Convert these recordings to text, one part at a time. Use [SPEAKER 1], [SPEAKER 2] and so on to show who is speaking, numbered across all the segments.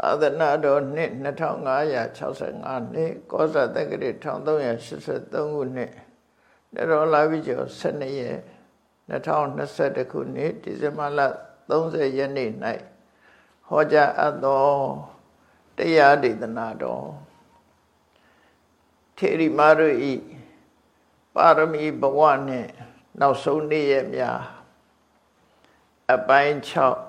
[SPEAKER 1] သာသနာတော်နှစ်2565နှစ်ကောဇာတက္ကရာ1383ခုနှစ်တရောလာပြီကျော်12ရက်2021ခုနှစ်ဒီဇင်ဘာလ30ရက်နေ့၌ဟောကြားအပ်သောတရားဒေသနာတော်ထေရီမာရုဤပါရမီဘဝနှင့်နောက်ဆုံးနေ့ရက်များအပိုင်း6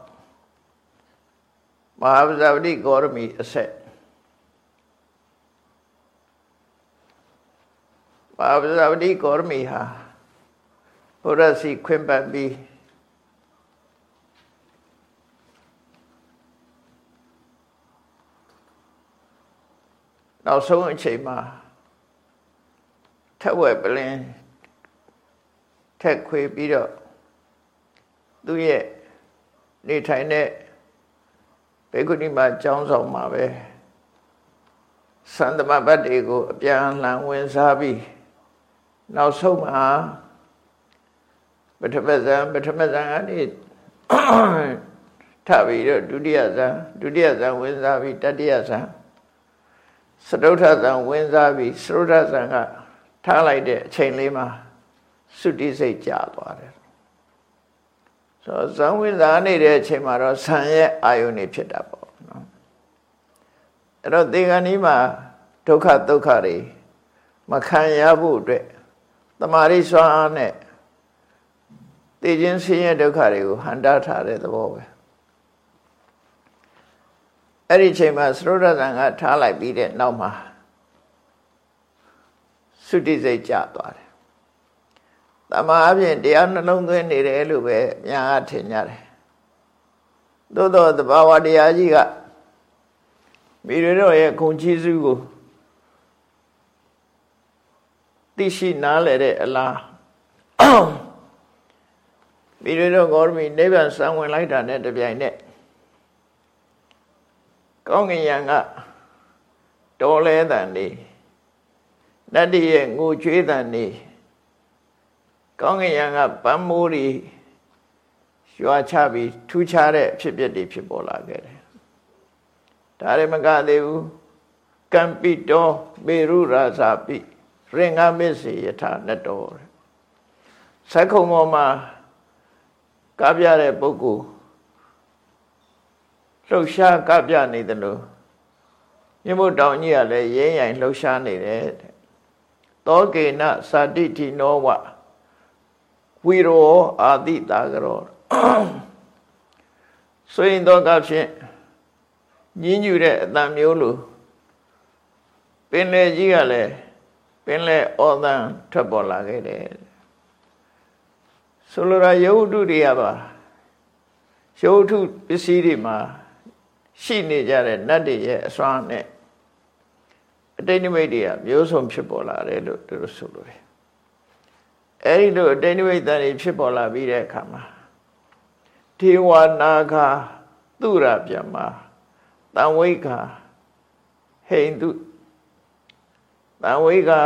[SPEAKER 1] မဟာဗဇဝတိဂေါရမီအဆက်မဟာဗဇဝတိဂေါရမီဟာဘုရားစီခွင့်ပန်ပြီးနောက်ဆုံးအချိန်မှာထက်ဝက်ပလင်းထက်ခွေပြီးတော့သူ့ရဲ့နေထိုင်တဲ့ ဘေကုဏီမှာကျောင်းဆောင်မှာပဲသံသမဘတ်တွေကိုအပြန်လှန်ဝင်စားပြီးနောက်ဆုံးမှာပထမဇန်ပထမဇန်ကနေထပ်ပြီးတော့ဒုတိယဇန်ဒုတိယဇန်ဝင်စားပြီးတတိယဇန်စတုထဇန်ဝင်စားပြီးစတုထဇန်ကထားလိုက်တဲ့အချိန်လေးမှာသုတိစိတ်ကြာသွားတယ် ဆိုဇံဝင်စားနေတဲ့အချိန်မှာတော့ဆံရဲ့အာယုန်နေဖြစ်တာပေါ့နော်အဲ့တော့ဒီကနေ့မှာဒုက္ခဒုက္ခတွေမခံရဖို့အတွက်တမာရိစွမ်းအားနဲ့သိချင်းဆင်းရဲဒုက္ခတွေကိုဟန်တာထားတဲ့သဘောပဲအဲ့ဒီချိန်မှာသရုဒ္ဓဇံကထားလိုက်ပြီးတဲ့နောက်မှာသုတိစိတ်ကျသွားတယ် တမာအပြင်တရားနှလုံးသွင်းနေတယ်လို့ပဲအများအားထင်ကြတယ်သို့တော့သဘာဝတရားကြီးကမိရတို့ရဲ့ဂုံကြီးစုကိုသိရှိနားလည်တဲ့အလားမိရတို့ဂေါရမီနိဗ္ဗာန်စံဝင်လိုက်တာနဲ့တပြိုင်နက်ကောင်းကင်ယံကတော်လဲတန်နေတတ္တိရဲ့ငိုချွေးတန်နေ ကောင်းကင်ယံကပန်းမိုးတွေရွာချပြီးထူးခြားတဲ့အဖြစ်အပျက်တွေဖြစ်ပေါ်လာခဲ့တယ်ဒါရမကသေးဘူးကံပိတောမေရုရာဇာပိရင်ငါမစ္စေယထာနတောသက္ကုံပေါ်မှာကပြတဲ့ပုဂ္ဂိုလ်လှုပ်ရှားကပြနေတယ်လို့မြမတောင်ကြီးကလည်းရင်းရိုင်လှုပ်ရှားနေတယ်တဲ့တောကေနသာတိတိနောဝ ဝီရောအာတိတာကရောဆိုရင်တော့ကဖြင့်ညင်းညူတဲ့အတန်မျိုးလိုပင်လေကြီးကလည်းပင်လေဩသံထွက်ပေါ်လာခဲ့တယ်ဆိုလိုတာယုတ်တုတွေကပါယုတ်တုပစ္စည်းတွေမှာရှိနေကြတဲ့နတ်တွေရဲ့အစွမ်းနဲ့အတိတ်နိမိတ်တွေကမျိုးစုံဖြစ်ပေါ်လာတယ်လို့သူတို့ဆိုလိုတယ် အဲဒီလိုအတိတ်နိမိတ်တန်တွေဖြစ်ပေါ်လာပြီးတဲ့အခါမှာဒေဝနာခာသူရပြမတံဝိခာဟိန္တုတံဝိခာ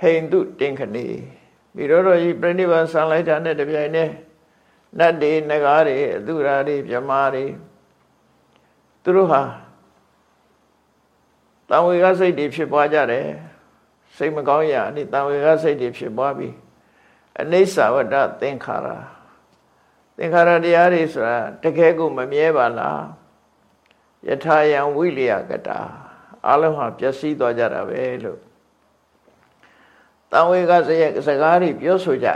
[SPEAKER 1] ဟိန္တုတင်ခဏီပြီးတော့ဤပြဏိဗံဆံလိုက်တာနဲ့တပြိုင်နက်နတ်တွေနဂါးတွေအသူရာတွေပြမတွေသူတို့ဟာတံဝေကစိတ်တွေဖြစ်ပွားကြတယ်စိတ်မကောင်းရအနိတံဝေကစိတ်တွေဖြစ်ပွားပြီး အနိစ္စဝတ္တသင်္ခါရသင်္ခါရတရားတွေဆိုတာတကယ်ကိုမမြဲပါလားယထာယံဝိလျကတာအလုံးဟာပျက်စီးသွားကြတာပဲလို့တံဝေကစရဲ့စကားတွေပြောဆိုကြ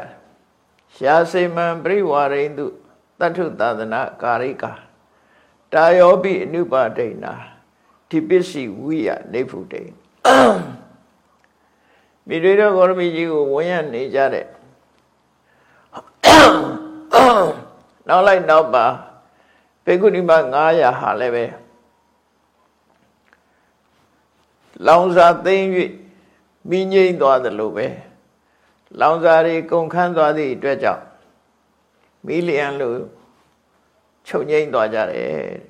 [SPEAKER 1] ရှားစိမံပရိဝါရိန္တုတထုသာသနာကာရိကာတာယောပိအနုပါဒိဏဒီပစ္စည်းဝိယနေဖုတေမိတွေတော့ဂေါရမီကြီးကိုဝင်ရနေကြတဲ့ နောက်လိုက်နောက်ပါဘေကုဏီမ900ဟာလည်းပဲလောင်စာသိမ့်၍မိငိမ့်သွားသလိုပဲလောင်စာတွေကုန်ခန်းသွားသည့်အတွက်ကြောင့်မီလီယံလို့ချုပ်ငိမ့်သွားကြတယ်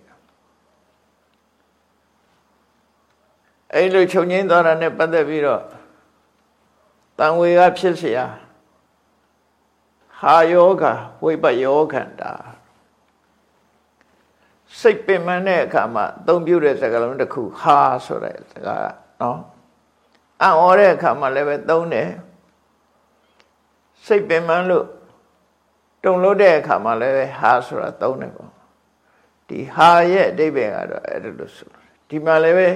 [SPEAKER 1] အဲ့လိုချုပ်ငိမ့်သွားတာနဲ့ပတ်သက်ပြီးတော့တန်ဝေကဖြစ်เสีย ဟာယောဂဝိပယောခန္တာစိတ်ပင်ပန်းတဲ့အခါမှာအသုံးပြုတဲ့စကားလုံးတစ်ခုဟာဆိုတဲ့စကားနော်အံ့ဩတဲ့အခါမှာလည်းပဲသုံးတယ်စိတ်ပင်ပန်းလို့တုံလို့တဲ့အခါမှာလည်းပဲဟာဆိုတာသုံးတယ်ပေါ့ဒီဟာရဲ့အဓိပ္ပာယ်ကတော့အဲ့ဒါလို့ဆိုဒီမှာလည်းပဲ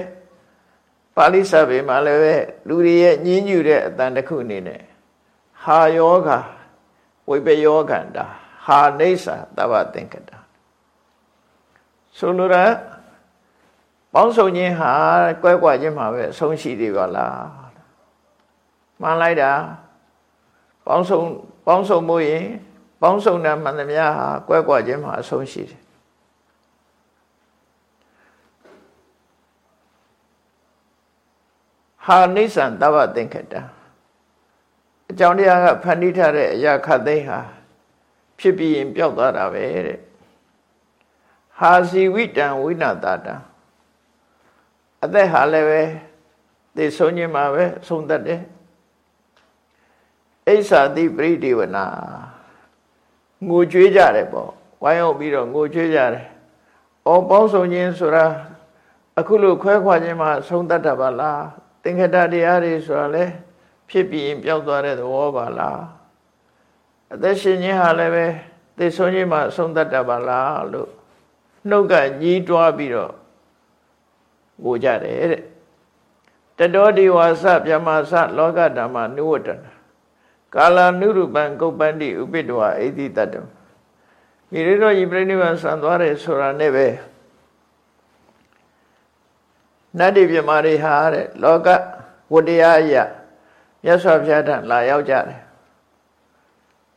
[SPEAKER 1] ပါဠိစာပေမှာလည်းပဲလူတွေရဲ့ညင်းညူတဲ့အတန်တစ်ခုအနေနဲ့ဟာယောဂ ဝိပယောဂန္တာဟာနေဆာတဗ္ဗသင်္ကတာဆိုလိုတာပေါင်းစုံခြင်းဟာကွဲကွာခြင်းမှာပဲအဆုံးရှိသေးပါလားမှန်လိုက်တာပေါင်းစုံပေါင်းစုံမှုရင်ပေါင်းစုံတဲ့မှန်သမျှဟာကွဲကွာခြင်းမှာအဆုံးရှိတယ်ဟာနိစ္စံတဗ္ဗသင်္ခတ အကြောင်းတရားကဖန်တီးထားတဲ့အရာခတ်သိမ်းဟာဖြစ်ပြီးရင်ပျောက်သွားတာပဲတဲ့ဟာစီဝိတံဝိနာတာတံအသက်ဟာလည်းပဲသိဆုံးခြင်းမှာပဲဆုံးတတ်တယ်အိဆာတိပရိဒီဝနာငိုကြွေးကြတယ်ပေါ့ဝိုင်းအောင်ပြီးတော့ငိုကြွေးကြတယ်။အော်ပေါင်းဆုံးခြင်းဆိုတာအခုလိုခွဲခွာခြင်းမှာဆုံးတတ်တာပါလား။သင်္ခတတရားတွေဆိုတာလေ ဖြစ်ပြီးရင်ပျောက်သွားတဲ့သဘောပါလား။အသက်ရှင်ခြင်းဟာလည်းပဲသိဆုံးခြင်းမှာဆုံးတတ်တာပါလားလို့နှုတ်ကညီးတွားပြီးတော့ငိုကြတယ်တဲ့တတောဒီဝါစပြမစလောကဓမ္မနုဝတ္တနာကာလနုရူပံကုပ္ပန္တိဥပိတဝအိတိတတ္တမိရိတော်ဤပြိဋိဘံဆံသွားတယ်ဆိုတာနဲ့ပဲနတ်တိပြမာတွေဟာတဲ့လောကဝတ္တရားအရာ မြတ်စွာဘုရားထံလာရောက်ကြတယ်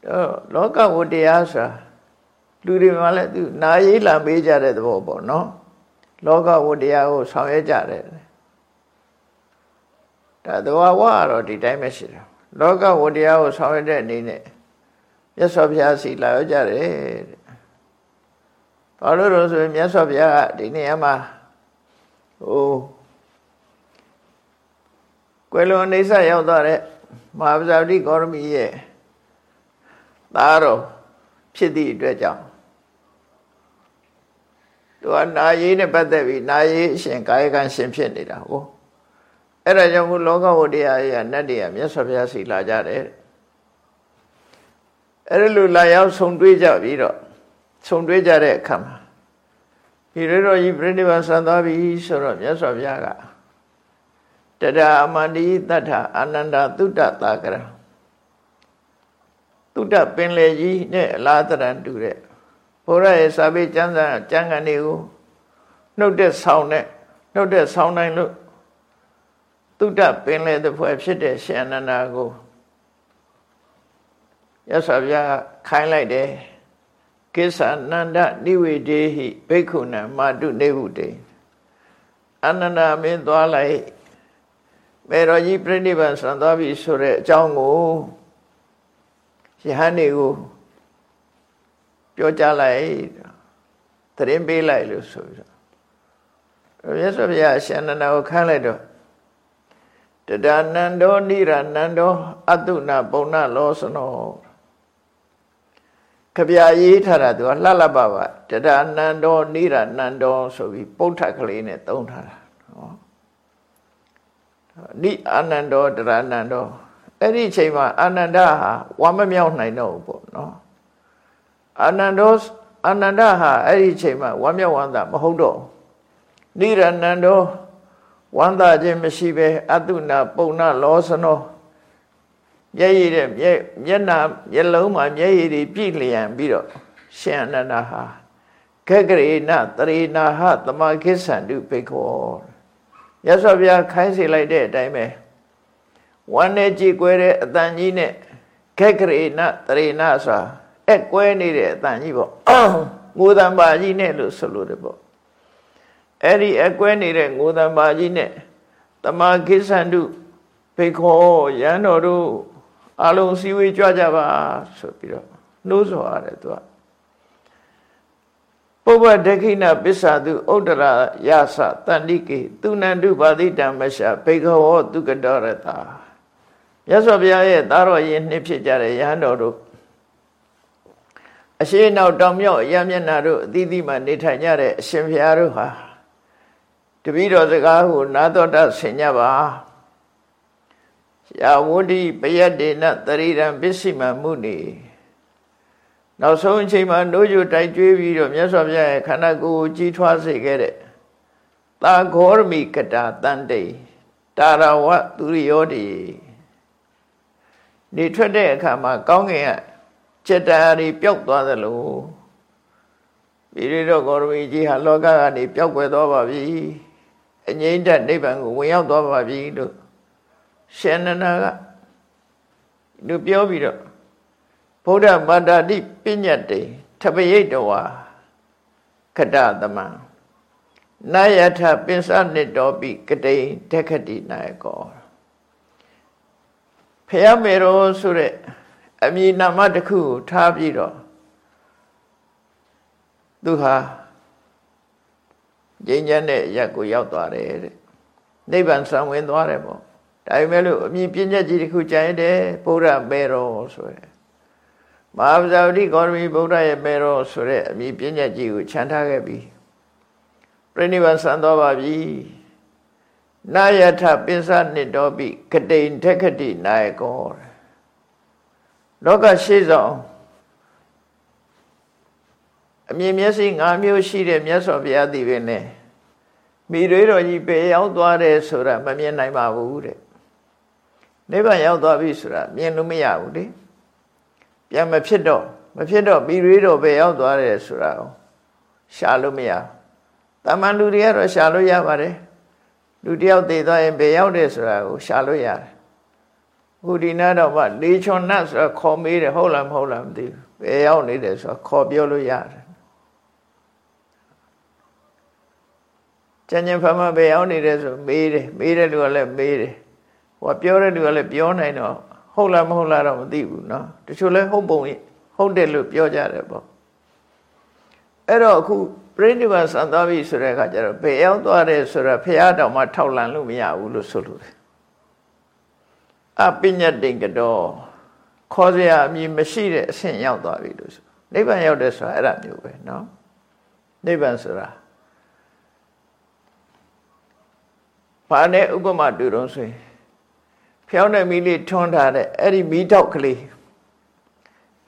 [SPEAKER 1] တော့လောကဝတ္တရားဆိုတာလူတွေမှလည်းသူနာရေးလာပေးကြတဲ့သဘောပေါ့နော်လောကဝတ္တရားကိုဆောင်ရွက်ကြတယ်ဒါသဘာဝကတော့ဒီတိုင်းပဲရှိတယ်လောကဝတ္တရားကိုဆောင်ရွက်တဲ့အနေနဲ့မြတ်စွာဘုရားစီလာရောက်ကြတယ်တဲ့ဘာလို့လို့ဆိုရင်မြတ်စွာဘုရားကဒီနေရာမှာဟို ကွယ်လွန်အိဋ္ဌရောက်သွားတဲ့မဟာဗဇာတိကောရမီရဲ့သားတော်ဖြစ်သည့်အတွက်ကြောင့်သူကနာယီနဲ့ပတ်သက်ပြီးနာယီအရှင်ကာယကံရှင်ဖြစ်နေတာဟုတ်အဲ့ဒါကြောင့်မို့လောကဝတ္တရားရဲ့နတ်တွေကမြတ်စွာဘုရားစီလာကြတယ်အဲ့ဒါလိုလာရောက်ဆုံတွေ့ကြပြီးတော့ဆုံတွေ့ကြတဲ့အခါမှာဒီရတော်ကြီးပြိဋိဘံဆန်သွားပြီဆိုတော့မြတ်စွာဘုရားက တတအမန္တိတတ္ထအာနန္ဒသုတ္တသာကရသုတ္တပင်လေကြီးနဲ့အလားတရံတူတဲ့ဘုရားရဲ့စာပေကျမ်းစာကျမ်းဂန်တွေကိုနှုတ်တဲ့ဆောင်းနဲ့နှုတ်တဲ့ဆောင်းတိုင်းလို့သုတ္တပင်လေတဲ့ဖွဲ့ဖြစ်တဲ့ရှင်အနန္ဒာကိုရသော်ဗျာခိုင်းလိုက်တယ်ကိစ္ဆာနန္ဒနိဝေဒေဟိဘိက္ခုနံမာတုနေဟုတေအနန္ဒာမင်းသွားလိုက် မေတော်ကြီးပြိဋိဘံဆံသွားပြီဆိုတဲ့အကြောင်းကိုယဟန်တွေကိုပြောကြလိုက်သတင်းပေးလိုက်လို့ဆိုပြီးတော့မြတ်စွာဘုရားအရှင်အနန္ဒာကိုခန်းလိုက်တော့တဒနန္ဒောနိရနန္ဒောအတုနာပုံနာလောစနောခဗျာရေးထားတာသူကလှလှပပါတဒနန္ဒောနိရနန္ဒောဆိုပြီးပုဋ္ဌကလေးနဲ့သုံးထားတာဟော နိအာနန္ဒောတရနန္ဒောအဲ့ဒီအချိန်မှာအာနန္ဒဟာဝမ်းမမြောက်နိုင်တော့ဘူးပေါ့နော်အာနန္ဒောအာနန္ဒဟာအဲ့ဒီအချိန်မှာဝမ်းမြောက်ဝမ်းသာမဟုတ်တော့နိရနန္ဒောဝမ်းသာခြင်းမရှိပဲအတုနာပုံနာလောစနောမျက်ရည်တဲ့မျက်မျက်နာမျက်လုံးမှာမျက်ရည်တွေပြည့်လျံပြီးတော့ရှင်အနန္ဒဟာခက်ကရေနတရေနာဟတမခိစ္ဆန္တုပိခော ရသော်ဗျာခိုင်းစေလိုက်တဲ့အတိုင်းပဲဝမ်းနဲ့ကြည်ကွဲတဲ့အတန်ကြီးနဲ့ခက်ကရေနတရေနာဆိုတာအကွဲနေတဲ့အတန်ကြီးပေါ့ငိုတံပါကြီးနဲ့လို့ဆိုလို့တယ်ပေါ့အဲ့ဒီအကွဲနေတဲ့ငိုတံပါကြီးနဲ့တမခိစ္ဆန္တုဖိခောရန်တော်တို့အလုံးစည်းဝေးကြွကြပါဆိုပြီးတော့နှိုးဆော်ရတယ်သူက ပုဗ္ဗဒခိဏပစ္ဆာတုဥဒ္ဒရာယသတန္တိကေသူနန္တုဘာတိတံမရှဘေခဝောသူကတောရတာမြတ်စွာဘုရားရဲ့သားတော်ရင်နှစ်ဖြစ်ကြတဲ့ယဟန်တော်တို့အအရှိနောက်တောင်မြောက်အရမျက်နာတို့အသီးသီးမှနေထိုင်ကြတဲ့အရှင်ဘုရားတို့ဟာတပည့်တော်စကားကိုနာတော်တဆင်ကြပါယာဝတိပယတ်ဒေနတရိရံပစ္စည်းမမှုနေ နောက်ဆုံးအချိန်မှာနှိုးကြတိုက်ကြွေးပြီးတော့မြတ်စွာဘုရားရဲ့ခန္ဓာကိုယ်ကြီးထွားစေခဲ့တဲ့သာဂောရမိကတာတန်တေတာရဝသူရိယောတိနေထွက်တဲ့အခါမှာကောင်းကင်ကจิตတာတွေပျောက်သွားသလိုပိရိတော့ဂေါရမီကြီးဟာလောကကနေပျောက်ကွယ်သွားပါပြီအငြိမ့်တဲ့နိဗ္ဗာန်ကိုဝင်ရောက်သွားပါပြီလို့ရှင်နနာကသူပြောပြီးတော့ ဗုဒ္ဓမာတာတိပညတ်တေထပရိတ်တဝါခတသမံနာယထပင်စနစ်တော်ပိကတိတက္ခတိနာယကောဖះမေရောဆိုတဲ့အမည်နာမတစ်ခုကိုထားပြီးတော့သူဟာငြိမ်းချမ်းတဲ့အရက်ကိုရောက်သွားတယ်တဲ့နိဗ္ဗာန်ဆံဝင်သွားတယ်ပေါ့ဒါပေမဲ့လို့အမြင်ပြည့်ညက်ကြီးတစ်ခုကြံရတဲ့ဗုဒ္ဓမေရောဆိုရယ် မဟာဗဇာတိဂေါရမီဗုဒ္ဓရဲ့မေရောဆိုတဲ့အမြင်ပြည့်ညက်ကြီးကိုခြံထားခဲ့ပြီးပြိဋိဘံဆံသွားပါပြီနာယထပင်စနှစ်တော်ပြီကတိန်ထက်ကတိနာယကောလောကရှိဆောင်အမြင်မျက်စိ၅မျိုးရှိတဲ့မြတ်စွာဘုရားသိပင်နဲ့မိတွေတော်ကြီးပေရောက်သွားတယ်ဆိုတာမမြင်နိုင်ပါဘူးတဲ့နိဗ္ဗာန်ရောက်သွားပြီဆိုတာမြင်လို့မရဘူးလေ ပြန်မဖြစ်တော့မဖြစ်တော့မိတွေတော်ပေရောက်သွားတယ်ဆိုတာရှာလို့မရတမန်လူတွေကတော့ရှာလို့ရပါတယ်လူတယောက်တည်သွားရင်ပေရောက်တယ်ဆိုတာကိုရှာလို့ရတယ်ခုဒီနာတော့မှလေချွန်နတ်ဆိုတာခေါ်မေးတယ်ဟုတ်လားမဟုတ်လားမသိဘူးပေရောက်နေတယ်ဆိုတာခေါ်ပြောလို့ရတယ်ကျန်ကျင်ဖမပေအောင်နေတယ်ဆိုမေးတယ်မေးတဲ့လူကလည်းမေးတယ်ဟိုကပြောတဲ့လူကလည်းပြောနိုင်တော့ ဟုတ်လားမဟုတ်လားတော့မသိဘူးเนาะတချို့လဲဟုတ်ပုံဟုတ်တယ်လို့ပြောကြတယ်ပေါ့အဲ့တော့အခုပြိဋိဘဆန်သွားပြီဆိုတဲ့အခါကျတော့ဘေရောက်သွားတယ်ဆိုတော့ဖះတောင်မှထောက်လန့်လို့မရဘူးလို့ဆိုလို့တယ်အပညတ်တိန်ကတော့ခေါ်စရာအမည်မရှိတဲ့အဆင့်ရောက်သွားပြီလို့ဆိုနိဗ္ဗာန်ရောက်တယ်ဆိုတာအဲ့ဒါမျိုးပဲเนาะနိဗ္ဗာန်ဆိုတာဘာနဲ့ဥပမာတူတော့ဆိုရင် ဖျောင်းတဲ့မီးလေးထွန်းထားတဲ့အဲ့ဒီမီးတောက်ကလေး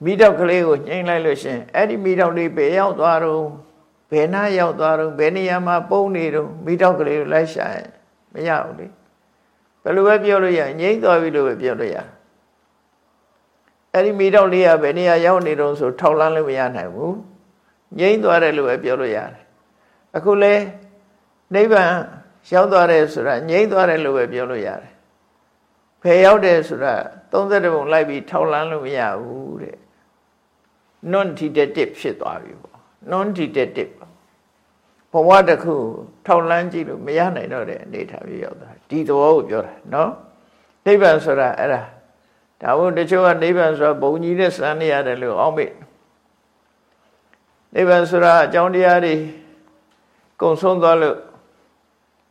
[SPEAKER 1] မီးတောက်ကလေးကိုညှိလိုက်လို့ရှင်အဲ့ဒီမီးတောက်လေးဘယ်ရောက်သွားတော့ဘယ်နာရောက်သွားတော့ဘယ်နေရာမှာပုံနေတော့မီးတောက်ကလေးကိုလိုက်ရှာရင်မရဘူးလေဘယ်လိုပဲပြောလို့ရငြိမ့်သွားပြီလို့ပဲပြောလို့ရအဲ့ဒီမီးတောက်လေးကဘယ်နေရာရောက်နေတော့ဆိုထောက်လန်းလို့မရနိုင်ဘူးငြိမ့်သွားတယ်လို့ပဲပြောလို့ရတယ်အခုလဲနိဗ္ဗာန်ရောက်သွားတယ်ဆိုတာငြိမ့်သွားတယ်လို့ပဲပြောလို့ရတယ် ဖယ်ရောက်တယ်ဆိုတာ30ပုံလိုက်ပြီးထောက်လန်းလို့မရဘူးတဲ့ non detective ဖြစ်သွားပြီပေါ့ non detective ဘဝတစ်ခုထောက်လန်းကြည့်လို့မရနိုင်တော့တဲ့အနေထားမျိုးရောက်သွားဒီသဘောကိုပြောတာနော်နိဗ္ဗာန်ဆိုတာအဲ့ဒါဒါဘုတချို့ကနိဗ္ဗာန်ဆိုတာဘုံကြီးနဲ့စံနေရတယ်လို့အောက်မေ့နိဗ္ဗာန်ဆိုတာအကြောင်းတရားတွေကုံဆုံးသွားလို့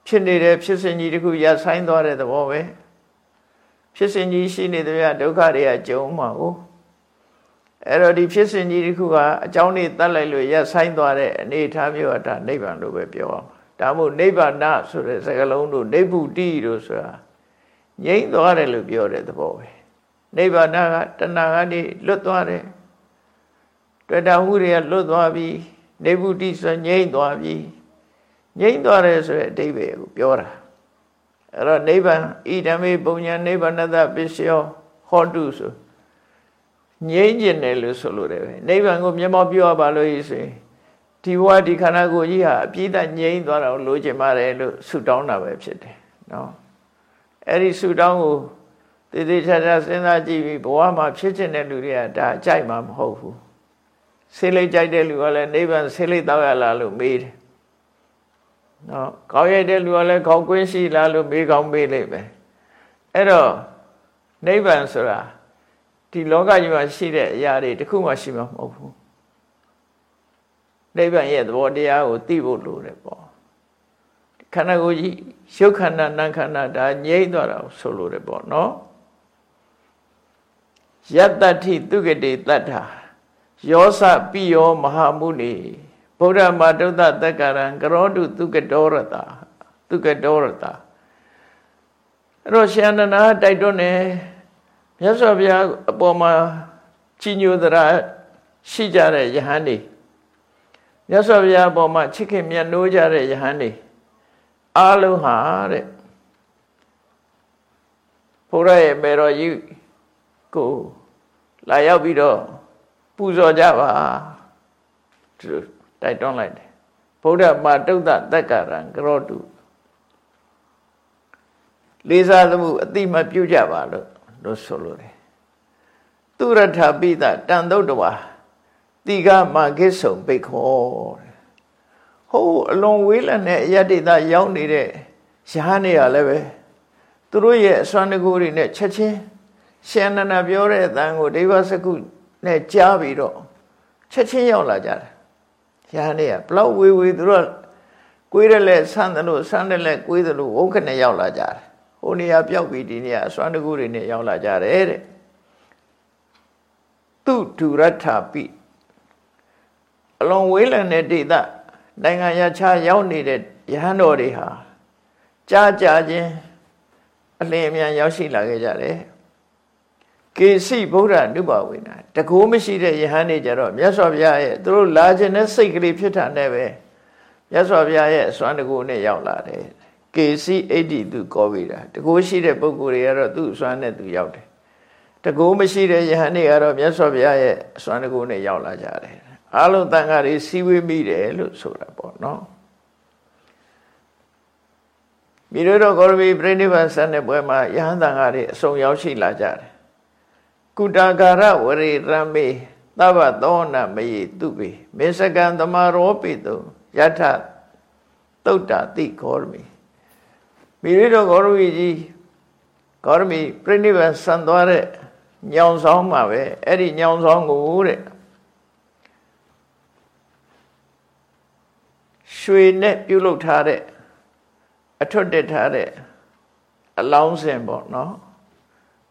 [SPEAKER 1] ဖြစ်နေတဲ့ဖြစ်စဉ်ကြီးတစ်ခုရဆိုင်သွားတဲ့သဘောပဲ ဖြစ်စဉ်ကြီးရှိနေတဲ့ဒုက္ခတွေကကြုံမှာ哦အဲ့တော့ဒီဖြစ်စဉ်ကြီးတစ်ခုကအကြောင်းတွေတတ်လိုက်လို့ရဆိုင်သွားတဲ့အနေအထားမျိုးကဒါနိဗ္ဗာန်လို့ပဲပြောအောင်ဒါမို့နိဗ္ဗာန်ဆိုတဲ့စကားလုံးတို့နိဗ္ဗုတိတို့ဆိုတာငြိမ့်သွားတယ်လို့ပြောတဲ့သဘောပဲနိဗ္ဗာန်ကတဏှာကနေလွတ်သွားတယ်တွေ့တာမှုတွေကလွတ်သွားပြီနိဗ္ဗုတိဆိုငြိမ့်သွားပြီငြိမ့်သွားတယ်ဆိုတဲ့အဓိပ္ပာယ်ကိုပြောတာ အဲ့တော့နိဗ္ဗာန်ဣဒမေပုံညာနိဗ္ဗာနတပစ္စယောဟောတုဆိုငြိမ့်ကျင်တယ်လို့ဆိုလိုတယ်ပဲနိဗ္ဗာန်ကိုမျက်မှောက်ပြောပါလို့ရဆိုရင်ဒီဘဝဒီခန္ဓာကိုယ်ကြီးဟာအပြည့်အငြိမ့်သွားတာကိုလိုချင်ပါတယ်လို့ဆုတောင်းတာပဲဖြစ်တယ်နော်အဲ့ဒီဆုတောင်းကိုတည်တည်ချာချာစဉ်းစားကြည့်ပြီးဘဝမှာဖြစ်ချင်တဲ့လူတွေကဒါအကြိုက်မှမဟုတ်ဘူးဆေးလိတ်ကြိုက်တဲ့လူကလည်းနိဗ္ဗာန်ဆေးလိတ်တောက်ရလားလို့မေးတယ် နော်ခေါင်းရိုက်တဲ့လူကလည်းခေါင်းကွင်းရှိလားလို့မေးကောင်းမေးလိုက်ပဲအဲ့တော့နိဗ္ဗာန်ဆိုတာဒီလောကကြီးမှာရှိတဲ့အရာတွေတခုမှရှိမှာမဟုတ်ဘူးနိဗ္ဗာန်ရဲ့သဘောတရားကိုသိဖို့လိုတယ်ပေါ့ခန္ဓာကိုယ်ကြီးရုပ်ခန္ဓာနာမ်ခန္ဓာဒါငြိမ့်သွားတာဆိုလိုတယ်ပေါ့နော်ယတ္တတိသူကတိတတ္ထာယောစပိယောမဟာမုနိ ဗုဒ္ဓမာတုတ္တတက္ကရံကရောတုသူကတောရတာသူကတောရတာအဲ့တော့ရှင်န္ဒနာတိုက်တွန်းနေမြတ်စွာဘုရားအပေါ်မှာကြီးညိုသရာရှိကြတဲ့ယဟန်တွေမြတ်စွာဘုရားအပေါ်မှာချစ်ခင်မြတ်နိုးကြတဲ့ယဟန်တွေအားလုံးဟာတဲ့ဘုရားရဲ့မေတော်ကြီးကိုလာရောက်ပြီးတော့ပူဇော်ကြပါသူ တိုက်တွန်းလိုက်တယ်ဗုဒ္ဓမာတုဒ္ဒတက္ကရံကရောတုလေးစားသမှုအတိမပြုကြပါလို့လို့ဆိုလိုတယ်သူရထပိတတန်တုတ်တဝါတိကမာကိစုံပိခောတဲ့ဟိုးအလွန်ဝေးလံတဲ့အယတ္တိတရောက်နေတဲ့ရဟန်းတွေကလည်းပဲသူတို့ရဲ့အစွမ်းတကူတွေနဲ့ချက်ချင်းရှင်နန္ဒပြောတဲ့အတန်ကိုဒိဗစကုနဲ့ကြားပြီးတော့ချက်ချင်းရောက်လာကြတယ် ရဟန်းတွေကဘလောက်ဝေးဝေးသူတို့ကိုယ်ရလဲဆန်းတယ်လို့ဆန်းတယ်လဲကိုယ်တယ်လို့ဝုန်းခနဲ့ရောက်လာကြတယ်ဟိုနေရာပျောက်ပြီးဒီနေရာအစွမ်းတကူတွေနဲ့ရောက်လာကြတယ်တဲ့သူဒုရထပိအလွန်ဝေးလံတဲ့ဒေသနိုင်ငံရခြားရောက်နေတဲ့ယဟန်တော်တွေဟာကြားကြခြင်းအလင်းအမြန်ရောက်ရှိလာခဲ့ကြတယ် ကေစီဗုဒ္ဓနုပါဝေနာတကိုးမရှိတဲ့ယဟန်တွေကြတော့မြတ်စွာဘုရားရဲ့သူတို့လာခြင်းနဲ့စိတ်ကလေးဖြစ်တာနဲ့ပဲမြတ်စွာဘုရားရဲ့အစွမ်းတကူနဲ့ရောက်လာတယ်ကေစီအဋ္ဌိသူကောပြီးတာတကိုးရှိတဲ့ပုဂ္ဂိုလ်တွေကတော့သူ့အစွမ်းနဲ့သူရောက်တယ်တကိုးမရှိတဲ့ယဟန်တွေကတော့မြတ်စွာဘုရားရဲ့အစွမ်းတကူနဲ့ရောက်လာကြတယ်အလုံးတန်ခါတွေစီဝေးမိတယ်လို့ဆိုတာပေါ့နော်မိတို့တော့ဂေါရမီပြိဋိဘံဆန်တဲ့ပွဲမှာယဟန်တန်ခါတွေအစုံရောက်ရှိလာကြတယ် ကုတာကာရဝရေရမေသဗ္ဗသောနာမေတုပေမေစကံသမာရောပိတုယထတုတ်တာတိဂေါရမီမိတို့တော့ဂေါရမီကြီးဂေါရမီပြိဋိဘံဆန်သွားတဲ့ညောင်ဆောင်မှာပဲအဲ့ဒီညောင်ဆောင်ကိုတဲ့ရွှေနဲ့ပြုလုပ်ထားတဲ့အထွတ်တက်ထားတဲ့အလောင်းစင်ပေါ့နော်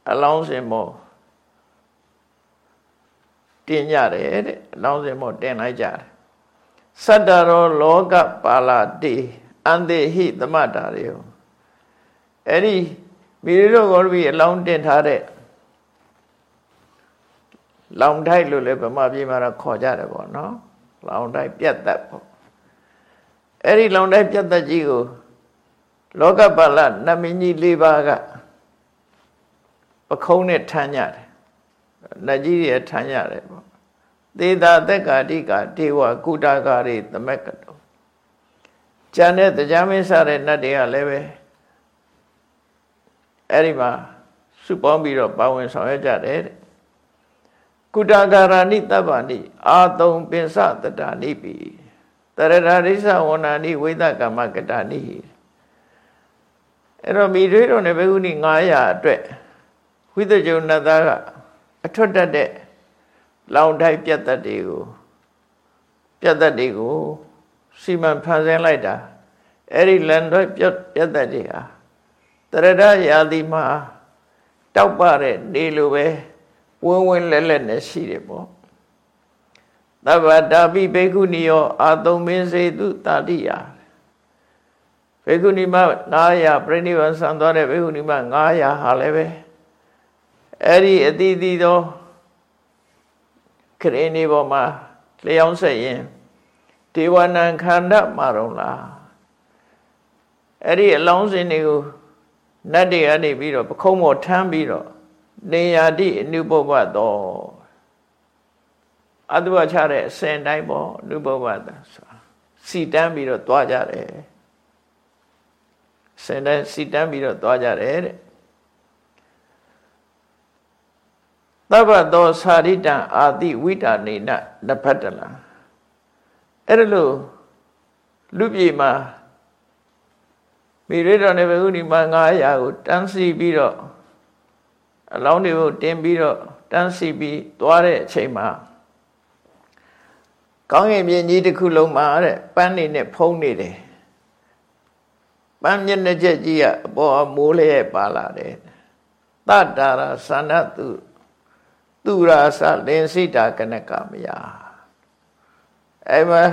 [SPEAKER 1] အလောင်းစင်ပေါ့ တင်ကြတယ်တဲ့အလောင်းစင်ပေါ့တင်လိုက်ကြတယ်စတ္တရောလောကပါလာတေအန္တေဟိသမတာရေအဲ့ဒီမိရိတို့ကောပြီးအလောင်းတင်ထားတဲ့လောင်ထိုက်လို့လည်းဗမာပြည်မှာတော့ခေါ်ကြတယ်ပေါ့နော်လောင်ထိုက်ပြတ်သက်ပေါ့အဲ့ဒီလောင်တဲ့ပြတ်သက်ကြီးကိုလောကပါဠနမင်းကြီး၄ပါးကပခုံးနဲ့ထမ်းကြတယ်။ လက်ကြီးတွေထမ်းကြတယ်ပေါ့။သေတာသက်ကာတိကဒေဝကုတာကာရိသမက်ကတော။ကျန်တဲ့တရားမင်းစားတဲ့နတ်တွေကလည်းပဲအဲ့ဒီမှာစုပေါင်းပြီးတော့ပါဝင်ဆောင်ရွက်ကြတယ်တဲ့။ကုတာကာရဏိတပ္ပဏိအာသုံပင်စတတာနိပိတရဏရိသဝဏာနိဝိသကမ္မကတနိအဲ့တော့မိတွေးတော်နဲ့ဘေကုဏီ900အတွက်ဝိသကြုံနတ်သားက အထွတ်တက်တဲ့လောင်ထိုက်ပြတ်သက်တွေကိုပြတ်သက်တွေကိုစီမံဖန်ဆင်းလိုက်တာအဲ့ဒီလန်တော့ပြတ်ပြတ်သက်တွေဟာတရဏရာသီမှာတောက်ပတဲ့နေလိုပဲဝင်းဝင်းလဲလဲနဲ့ရှိတယ်ပေါ့သဗ္ဗတာပိဘေကုဏီယောအာသုံမင်းစေတုတာတိယဘေကုဏီမ900ပြိဋိဘံဆံသွားတဲ့ဘေကုဏီမ900ဟာလည်းပဲ အဲ့ဒီအတိအသီသောခရင်ဒီပေါ်မှာလျောင်းဆက်ရင်ဒေဝနံခန္ဓာမှာတော့လားအဲ့ဒီအလောင်းစင်တွေကိုနတ်တွေကနေပြီးတော့ပခုံးပေါ်ထမ်းပြီးတော့နေယာတိအနုပုပ္ပသောအတုဝချတဲ့အစဉ်တိုင်းပေါ့နုဘဝတဆိုတာစီတန်းပြီးတော့သွားကြတယ်စင်တိုင်းစီတန်းပြီးတော့သွားကြတယ်တဲ့ သဗ္ဗသောသာရိတံအာတိဝိတာနေနနဖတ္တလံအဲ့ဒါလို့လူပြေမှာမိရိတော်နေဘုရားမှာ900ကိုတန်းစီပြီးတော့အလောင်းတွေကိုတင်ပြီးတော့တန်းစီပြီးသွားတဲ့အချိန်မှာကောင်းကင်မြေကြီးတစ်ခုလုံးမှာတဲ့ပန်းနေနဲ့ဖုံးနေတယ်ပန်းမျက်နှာချက်ကြီးကအပေါ်မိုးလျက်ပါလာတယ်တတရာသန္ဓတု သူရာစလင်စိတာကနကမယအဲ့မှာ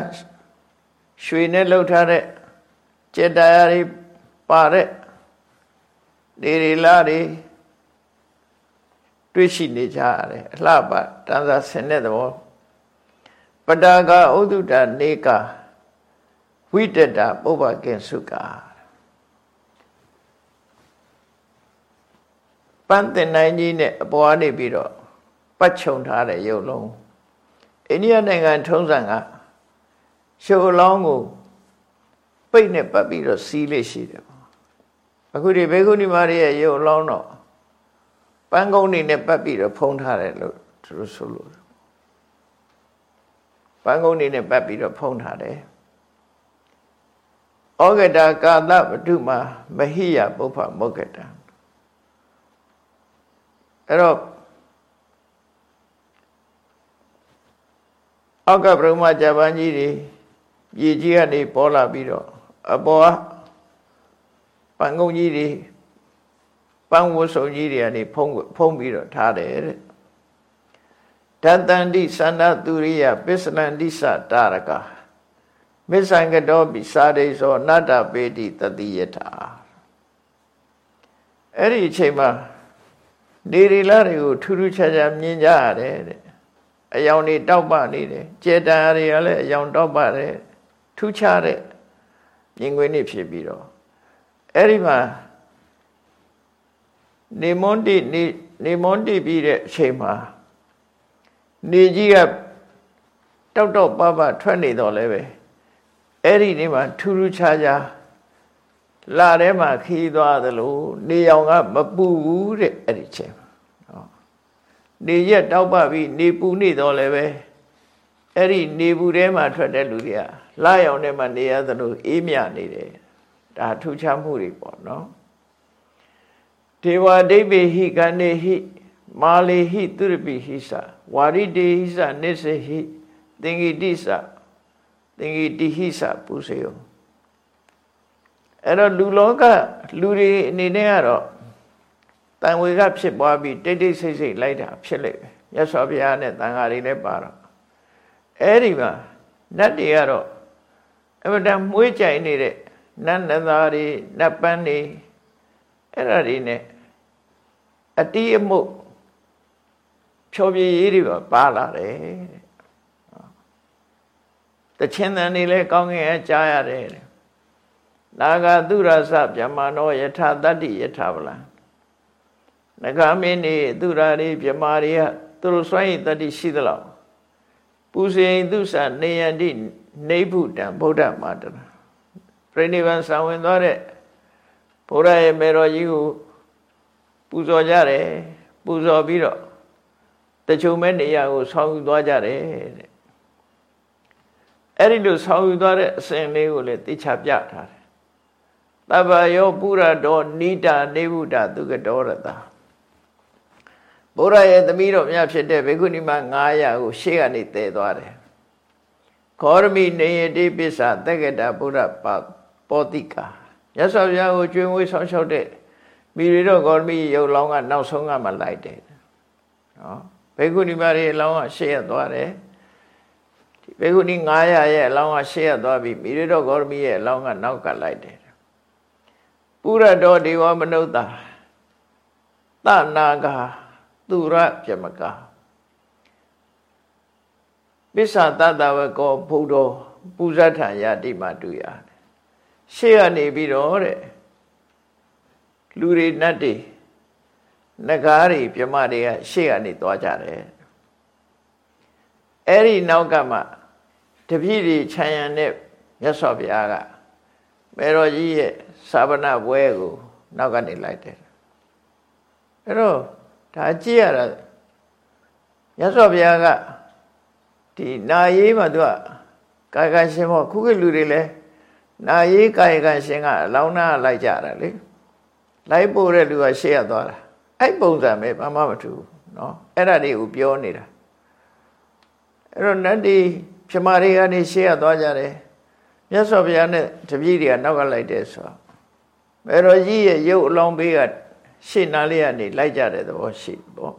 [SPEAKER 1] ရွှေနဲ့လှုပ်ထားတဲ့ចេတ္တရားတွေပါတဲ့ဒီရီလာတွေတွေ့ရှိနေကြရတယ်အလှပတန်စာဆင်တဲ့သဘောပတာကဥဒုတနေကဝိတတပုဗ္ဗကင်စုကာပန်းတင်နိုင်ကြီးနဲ့အပေါ်ကနေပြီးတော့ ပတ်ချုံထားတဲ့ရုပ်လုံးအိန္ဒိယနိုင်ငံထုံးစံကရှုပ်လောင်းကိုပိတ်နဲ့ပတ်ပြီးတော့စီးလေးရှိတယ်အခုဒီဘေကုဏီမာရီရဲ့ရုပ်လောင်းတော့ပန်းကုန်းနေနဲ့ပတ်ပြီးတော့ဖုံးထားတယ်လို့သူတို့ဆိုလို့ပန်းကုန်းနေနဲ့ပတ်ပြီးတော့ဖုံးထားတယ်ဩဂတာကာသပတုမှာမဟိယပုပ္ပမုဂ္ဂတံအဲ့တော့ အောက်ကဗြဟ္မဂျပန်ကြီးတွေပြည်ကြီးကနေပေါ်လာပြီးတော့အပေါ်ပန်းကုန်းကြီးတွေပန်းဝတ်စုံကြီးတွေကနေဖုံးဖုံးပြီးတော့ထားတယ်တဲ့တတန္တိသန္တသူရိယပစ္စလန္တိစတာရကမစ္ဆံကတောပိစာရိသောနတ္တပေတိတတိယထာအဲ့ဒီအချိန်မှာနေရီလာတွေကိုထူးထူးခြားခြားမြင်ကြရတယ်တဲ့ အယောင်တွေတောက်ပနေတယ်ကျေတံတွေကလည်းအယောင်တောက်ပါတယ်ထူးခြားတဲ့မြင်ကွင်းတွေဖြစ်ပြီးတော့အဲ့ဒီမှာနေမွန်တိနေနေမွန်တိပြီးတဲ့အချိန်မှာနေကြီးကတောက်တောက်ပပထွက်နေတော့လဲပဲအဲ့ဒီနေ့မှာထူးထူးခြားခြားလာထဲမှာခီးသွားသလိုနေအောင်ကမပူဘူးတဲ့အဲ့ဒီချိန် နေရက်တောက်ပပြီးနေပူနေတော့လဲပဲအဲ့ဒီနေပူထဲမှာထွက်တဲ့လူတွေကလာရောင်ထဲမှာနေရသလိုအေးမြနေတယ်ဒါထူးခြားမှုတွေပေါ့နော်ဒေဝဒိဗ္ဗေဟိကနေဟိမာလေဟိသူရပိဟိသဝါရိတေဟိသနိစ္စဟိသင်္ကိတိသသင်္ကိတိဟိသပုစေယအဲ့တော့လူလောကလူတွေအနေနဲ့ကတော့ တန်ဝေကဖြစ်ပွားပြီးတိတ်တိတ်ဆိတ်ဆိတ်လိုက်တာဖြစ်လိမ့်မယ်မြတ်စွာဘုရားနဲ့တန်ဃာတွေလည်းပါတော့အဲ့ဒီမှာနတ်တွေကတော့အမတန်မွေးကြိုင်နေတဲ့နတ်နသားတွေနတ်ပန်းတွေအဲ့ဒါတွေနဲ့အတိအမှုဖြောပြရေးတွေပါလာတယ်တချင်းတန်တွေလည်းကောင်းငင်အကြားရတယ်နာဂသုရသဗျမနောယထာတတ္တိယထာဗလံ နဂမင်းနေသူရာတွေမြမာတွေကသူတို့စွန့်ရည်တတ္တိရှိသလောက်ပူဇေသူစနေယန္တိနေဗုတံဗုဒ္ဓမာတရာပြိဋိဘံဆံဝင်သွားတဲ့ဘုရားရဲ့မေတော်ကြီးကိုပူဇော်ကြတယ်ပူဇော်ပြီးတော့တချို့မဲ့နေရာကိုဆောင်းယူသွားကြတယ်တဲ့အဲ့ဒီလိုဆောင်းယူသွားတဲ့အစဉ်လေးကိုလည်းသိချပြထားတယ်တဗ္ဗယောပုရတော်နိတာနေဗုဒ္ဓသူကတော်ရတာ ဘုရားရဲ့သမီးတော်မြတ်ဖြစ်တဲ့ဘေကုဏီမ900ကိုရှေ့ကနေတည်သွားတယ်ခောရမိနေယတိပစ္ဆသက္ကတာဘုရားပောတိကာမြတ်စွာဘုရားကိုကျွေးမွေးဆောင်ရှောက်တဲ့မိရိတော့ဂေါရမိရုပ်လောင်းကနောက်ဆုံးကမှလိုက်တယ်နော်ဘေကုဏီမတွေအလောင်းကရှေ့ရသွားတယ်ဒီဘေကုဏီ900ရဲ့အလောင်းကရှေ့ရသွားပြီမိရိတော့ဂေါရမိရဲ့အလောင်းကနောက်ကလိုက်တယ်ပုရတော်ဒေဝမနုဿာသနာက သူရပြမကပိစ္ဆာတတဝကောဘုဒ္ဓပူဇတ်ထံယတိမတူရတယ်ရှေ့ကနေပြီးတော့တဲ့လူတွေနတ်တွေနဂါးတွေပြမတွေကရှေ့ကနေသွားကြတယ်အဲ့ဒီနောက်ကမှတပည့်တွေခြံရံတဲ့မြတ်စွာဘုရားကမေတော်ကြီးရဲ့သာဗနာပွဲကို နောက်ကနေလိုက်တယ်အဲ့တော့ ဒါကြည့်ရတာမြတ်စွာဘုရားကဒီနာရေးမှာသူကကာကရှင်မောခုခေတ်လူတွေလည်းနာရေးကာယကရှင်ကအလောင်းနာလိုက်ကြတာလေလိုက်ပို့တဲ့လူကရှေ့ရသွားတာအဲ့ပုံစံပဲဘာမှမထူဘူးเนาะအဲ့ဒါတွေကိုပြောနေတာအဲ့တော့နတ်ဒီပြမတွေကနေရှေ့ရသွားကြတယ်မြတ်စွာဘုရားနဲ့တပည့်တွေကနောက်ကလိုက်တယ်ဆိုတော့မေတော်ကြီးရဲ့ရုပ်အလောင်းဘေးက ရှေ့နားလေးကနေလိုက်ကြတဲ့သဘောရှိပေါ့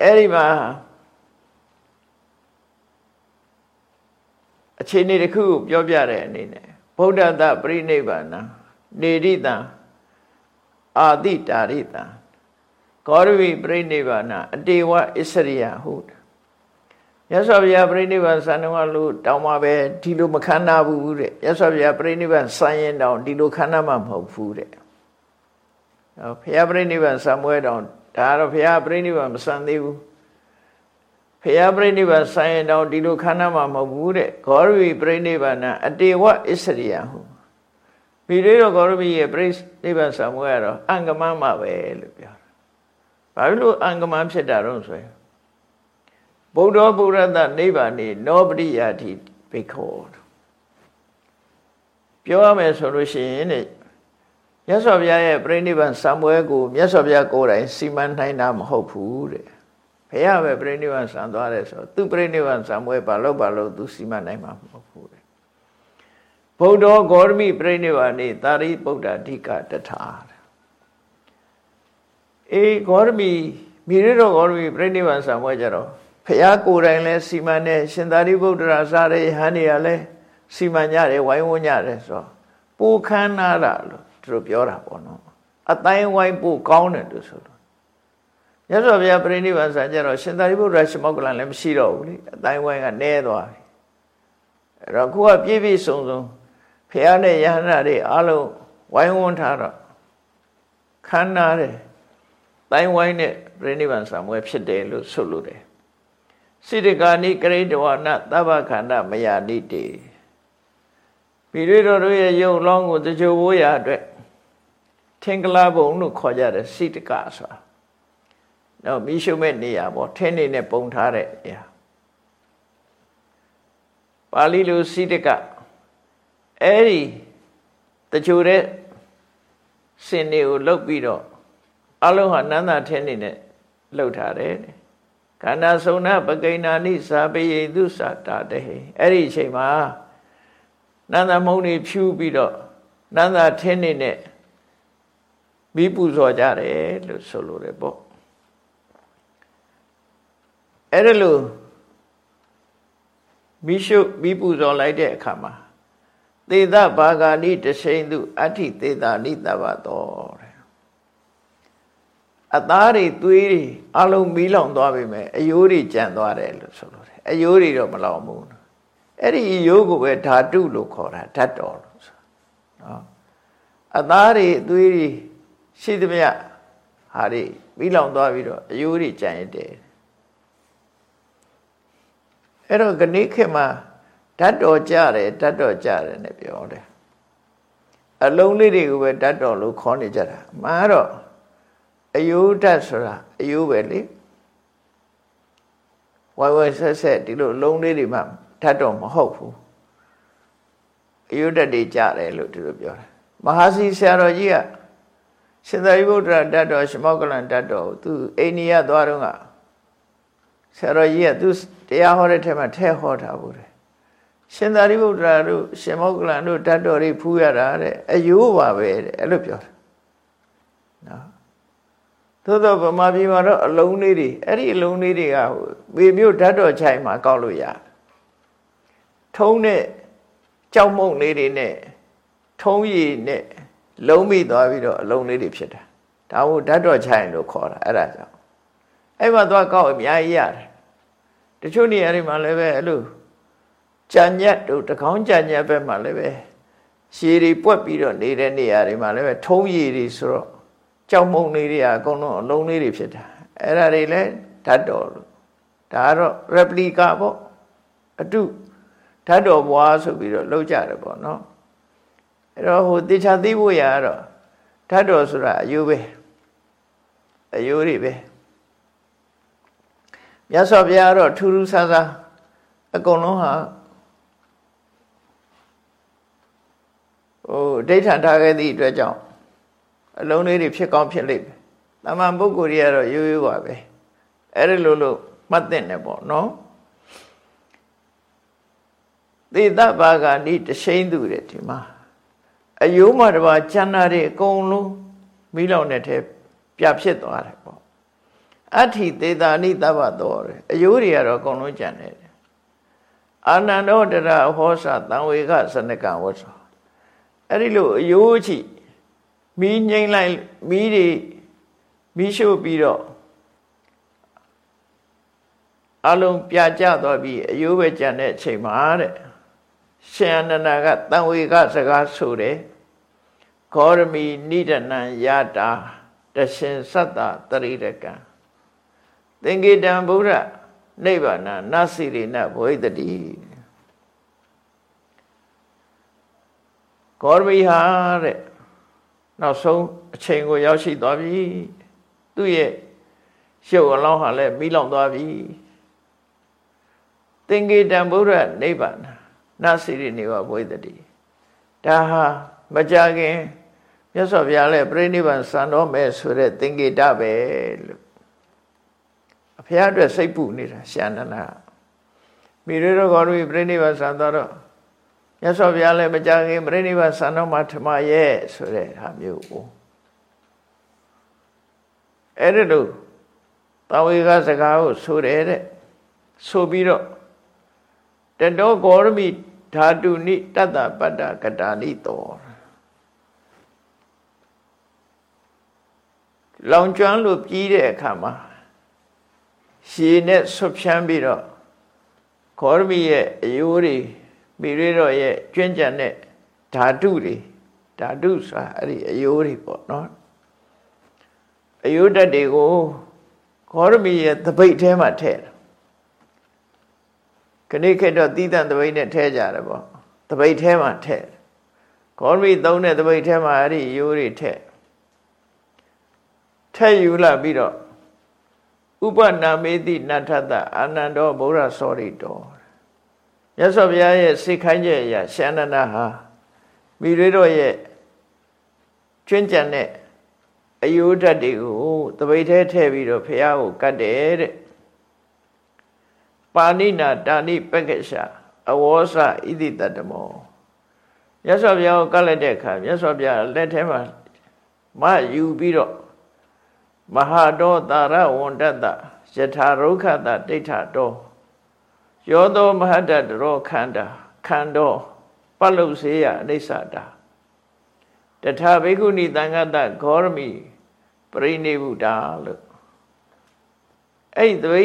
[SPEAKER 1] အဲ့ဒီမှာအခြေအနေတစ်ခုကိုပြောပြတဲ့အနေနဲ့ဗုဒ္ဓတပရိနိဗ္ဗာန်နေရိတံအာတိတာရိတံကောရဝိပရိနိဗ္ဗာန်အတေဝအစ္စရိယဟုရသော်ဗျာပရိနိဗ္ဗာန်စံတော်လို့တောင်းပါပဲဒီလိုမခန္ဓာဘူးတဲ့ရသော်ဗျာပရိနိဗ္ဗာန်စံရင်တောင်ဒီလိုခန္ဓာမှမဟုတ်ဘူးတဲ့။ ဘုရားပရိနိဗ္ဗာန်စံပွဲတောင်ဒါကတော့ဘုရားပရိနိဗ္ဗာန်မစံသေးဘူးဖျားပြိဋိဘဆိုင်ရင်တောင်ဒီလိုခန္ဓာမှာမဟုတ်ဘူးတဲ့ဂေါရဝီပြိဋိဘနာအတေဝအစ္စရိယဟုပြီးတော့ဂေါရဝီရဲ့ပြိဋိဘဆံမွေးကတော့အင်္ဂမမှာပဲလို့ပြောတာဘာဖြစ်လို့အင်္ဂမဖြစ်တာတော့ဆိုရင်ဗုဒ္ဓဘုရတနိဗ္ဗာန်နေနောပရိယာတိဘိခောပြောရမယ်ဆိုလို့ရှိရင်တဲ့ မြတ်စွာဘုရားရဲ့ပြိဋိဘဆံမွေးကိုမြတ်စွာဘုရားကိုယ်တိုင်စီမံနိုင်တာမဟုတ်ဘူးတဲ့ဘုရားပဲပြိဋိဘံဆံသွားတယ်ဆိုသူပြိဋိဘံဆံပွဲဘာလို့ဘာလို့သူစီမံနိုင်မှာမဟုတ်ဘူးတဲ့ဗုဒ္ဓဂေါရမိပြိဋိဘံနေသာရိပုတ္တအဓိကတထာအေးဂေါရမိမိရတော့ဂေါရမိပြိဋိဘံဆံပွဲကြတော့ဘုရားကိုယ်တိုင်လဲစီမံနေရှင်သာရိပုတ္တရာစားတဲ့ဟန်နေရလဲစီမံကြတယ်ဝိုင်းဝန်းကြတယ်ဆိုတော့ပူခမ်းနာတာလို့ သူတို့ပြောတာပေါ့နော်အတိုင်းဝိုင်းပူကောင်းတယ်လို့ဆိုလို့မြတ်စွာဘုရားပြိဋိဘံဆံကြတော့ရှင်သာရိပုတ္တရာရှမောက္ကလန်လည်းမရှိတော့ဘူးလေအတိုင်းဝိုင်းကနဲသွားပြီအဲ့တော့ခုကပြည့်ပြည့်စုံစုံဘုရားနဲ့ယဟနာတွေအားလုံးဝိုင်းဝန်းထားတော့ခန္ဓာတဲ့တိုင်းဝိုင်းနဲ့ပြိဋိဘံဆံပွဲဖြစ်တယ်လို့ဆိုလို့တယ်စိတကာနိကရိတဝနာသဗ္ဗခန္ဓမယာနိတေပိရိတော်တို့ရဲ့ယုံလောင်းကိုတချို့ဝိုးရအတွက် ထင်္ဂလာဘုံလို့ခေါ်ကြတယ်စိတကဆိုတာနော်မိရှုမဲ့နေရာပေါ့ထင်းနေနဲ့ပုံထားတဲ့အရာပါဠိလိုစိတကအဲ့ဒီတချို့တဲ့စင်တွေကိုလှုပ်ပြီးတော့အလုံးဟာနန္တာထင်းနေနဲ့လှုပ်ထားတယ်ခန္ဓာဆုံနာပကိဏာနိသာပယေသူစာတာတေအဲ့ဒီအချိန်မှာနန္ဒမုံတွေဖြူပြီးတော့နန္ဒထင်းနေနဲ့ မိပူဇော်ကြတယ်လို့ဆိုလိုတယ်ပေါ့အဲ့ဒါလို့မိရှုမိပူဇော်လိုက်တဲ့အခါမှာသေသဘာဂာနိတရှိန်သူအဋ္ဌိသေတာနိတဘတော်တဲ့အသားတွေသွေးတွေအလုံးမီးလောင်သွားပြီမဲ့အယိုးတွေကြံသွားတယ်လို့ဆိုလို့တယ်အယိုးတွေတော့မလောင်ဘူးအဲ့ဒီယိုးကိုပဲဓာတုလို့ခေါ်တာဓာတ်တော်လို့ဆိုနော်အသားတွေသွေးတွေ ရှိသမျှဟာတွေမီးလောင်သွားပြီးတော့အယိုးတွေကြံရတဲ့အဲ့တော့ခဏိခေမှာဓာတ်တော်ကြတယ်ဓာတ်တော်ကြတယ်နဲ့ပြောတယ်အလုံးလေးတွေကိုပဲဓာတ်တော်လို့ခေါ်နေကြတာမှားတော့အယိုးဓာတ်ဆိုတာအယိုးပဲလေဝိုင်ဝိုင်ဆက်ဆက်ဒီလိုအလုံးလေးတွေမှဓာတ်တော်မဟုတ်ဘူးအယုဒ္ဓတ်တွေကြတယ်လို့သူတို့ပြောတယ်မဟာစီဆရာတော်ကြီးက ရှင်သာရိပုတ္တရာဓာတ်တော်ရှမောကလန်ဓာတ်တော်သူအိန္ဒိယသွားတော့ကဆရာတော်ကြီးကသူတရားဟောတဲ့ထဲမှာထဲဟောထားဘူးတယ်ရှင်သာရိပုတ္တရာတို့ရှင်မောကလန်တို့ဓာတ်တော်တွေဖူးရတာတဲ့အယိုးပါပဲတဲ့အဲ့လိုပြောတယ်နော်သို့တော့ဗမာပြည်မှာတော့အလုံးလေးတွေအဲ့ဒီအလုံးလေးတွေကပေမျိုးဓာတ်တော်ချိုင်မှာကောက်လို့ရထုံးတဲ့ကြောက်မုံလေးတွေနဲ့ထုံးရည်နဲ့ လုံးမိသွားပြီးတော့အလုံးလေးတွေဖြစ်တာဒါကိုဓာတ်တော်ချိုင်လို့ခေါ်တာအဲ့ဒါကြောင့်အဲ့မှာသွားကောက်အများကြီးရတယ်တချို့နေရာတွေမှာလည်းပဲအဲ့လိုကြံညက်တို့တကောင်းကြံညက်ဘက်မှာလည်းပဲရှည်တွေပွက်ပြီးတော့နေတဲ့နေရာတွေမှာလည်းပဲထုံးရည်တွေဆိုတော့ကြောက်မုံလေးတွေကအကုန်လုံးအလုံးလေးတွေဖြစ်တာအဲ့ဒါတွေလည်းဓာတ်တော်လို့ဒါကတော့ replica ပေါ့အတုဓာတ်တော်ဘွားဆိုပြီးတော့လောက်ကြတယ်ပေါ့နော် အဲ့တော့ဟိုတေချာသိဖို့ရတော့ဓာတ်တော်ဆိုတာအယိုးပဲအယိုးတွေပဲမြတ်စွာဘုရားတော့ထူးထူးဆန်းဆန်းအကုန်လုံးဟာဟိုဒိဋ္ဌံထားခဲ့သည့်အတွက်ကြောင့်အလုံးလေးတွေဖြစ်ကောင်းဖြစ်လိမ့်မယ်။တမန်ပုဂ္ဂိုလ်တွေကတော့ရိုးရိုးပါပဲ။အဲ့ဒီလိုလို့မှတ်သင့်တယ်ပေါ့နော်။သေတဘာဂာနိတရှိန်သူတဲ့ဒီမှာ အယိုးမှတပါကျန်တာတွေအကုန်လုံးမိလောင်တဲ့ထဲပြဖြစ်သွားတယ်ပေါ့အဋ္ဌိသေတာနိတဗ္ဗတော်တယ်အယိုးတွေကတော့အကုန်လုံးကြံနေတယ်အာနန္ဒောတရဟောစတံဝေကစနကဝဆောအဲ့ဒီလိုအယိုးချိမီးငိမ့်လိုက်မီးတွေမီးရှို့ပြီးတော့အလုံးပြကြသွားပြီးအယိုးပဲကြံတဲ့အချိန်မှာတဲ့ ရှင်အနန္ဒာကတံဝေကစကားဆိုတယ်ဂေါရမီနိဒနံယတာတရှင်သတ္တတရိရကံသင်္ကေတံဗုဒ္ဓနိဗ္ဗာန်နသိရိနဘဝိတတိဂေါရမီဟာတဲ့နောက်ဆုံးအချိန်ကိုရောက်ရှိသွားပြီသူ့ရဲ့ရှုပ်အလောင်းဟာလည်းမိလောင်သွားပြီသင်္ကေတံဗုဒ္ဓနိဗ္ဗာန် နသိရိနေဝဘဝိတတိဒါဟာမကြခင်မြတ်စွာဘုရားလည်းပြိဋိဘံစံတော်မယ်ဆိုတဲ့သင်္ကေတပဲလို့အဖရာအတွက်စိတ်ပူနေတာရှာနနာမိရတော်ကောရဝိပြိဋိဘံစံတော်တော့မြတ်စွာဘုရားလည်းမကြခင်ပြိဋိဘံစံတော်မှာထမရဲ့ဆိုတဲ့ဟာမျိုးကိုအဲ့ဒါလို့တဝေကစကားကိုဆိုတယ်တဲ့ဆိုပြီးတော့ တတောဂေါရမိဓာတုနိတတ္တပတ္တကတာနိတောလောင်ကျွမ်းလို့ပြီးတဲ့အခါမှာရှည်နဲ့ဆွဖြန်းပြီးတော့ခောရမီရဲ့အယိုးတွေမိရတော့ရဲ့ကျွင်းကြံတဲ့ဓာတုတွေဓာတုဆိုတာအဲ့ဒီအယိုးတွေပေါ့နော်အယိုးဓာတ်တွေကိုခောရမီရဲ့သပိတ်ထဲမှာထည့်တယ် ခဏခေတ်တော့တီးတန့်သပိတ်နဲ့ထည့်ကြတယ်ပေါ့သပိတ်ထဲမှာထည့်ခောရမီသုံးတဲ့သပိတ်ထဲမှာအဲ့ဒီအယိုးတွေထည့်ထက်ယူလာပြီးတော့ဥပနာမေတိနထတအာနန္ဒောဗုဒ္ဓစောရိတောမြတ်စွာဘုရားရဲ့စိတ်ခိုင်းချက်အရာရှန္ဒနာဟာမိတွေတော့ရဲ့ကျွင်းကြံတဲ့အယုဒ္ဓတ်တွေကိုတပိတ်ထဲထည့်ပြီးတော့ဘုရားကိုကတ်တယ်တဲ့ ပါဏိနာတာဏိပက္ခရှာအဝေါစဣတိတတမောမြတ်စွာဘုရားကိုကတ်လိုက်တဲ့အခါမြတ်စွာဘုရားလက်ထဲမှာမယူပြီးတော့မဟာတောတာရဝန္တတယထာရုခတဒိဋ္ဌတောယောသောမဟတတရောခန္ဓာခန္ဓောပလုစေယအိဋ္ဌတာတထာဘိက္ခုနီသံဃတဂေါရမိပရိနိဗ္ဗုတာလို့အဲ့ဒီ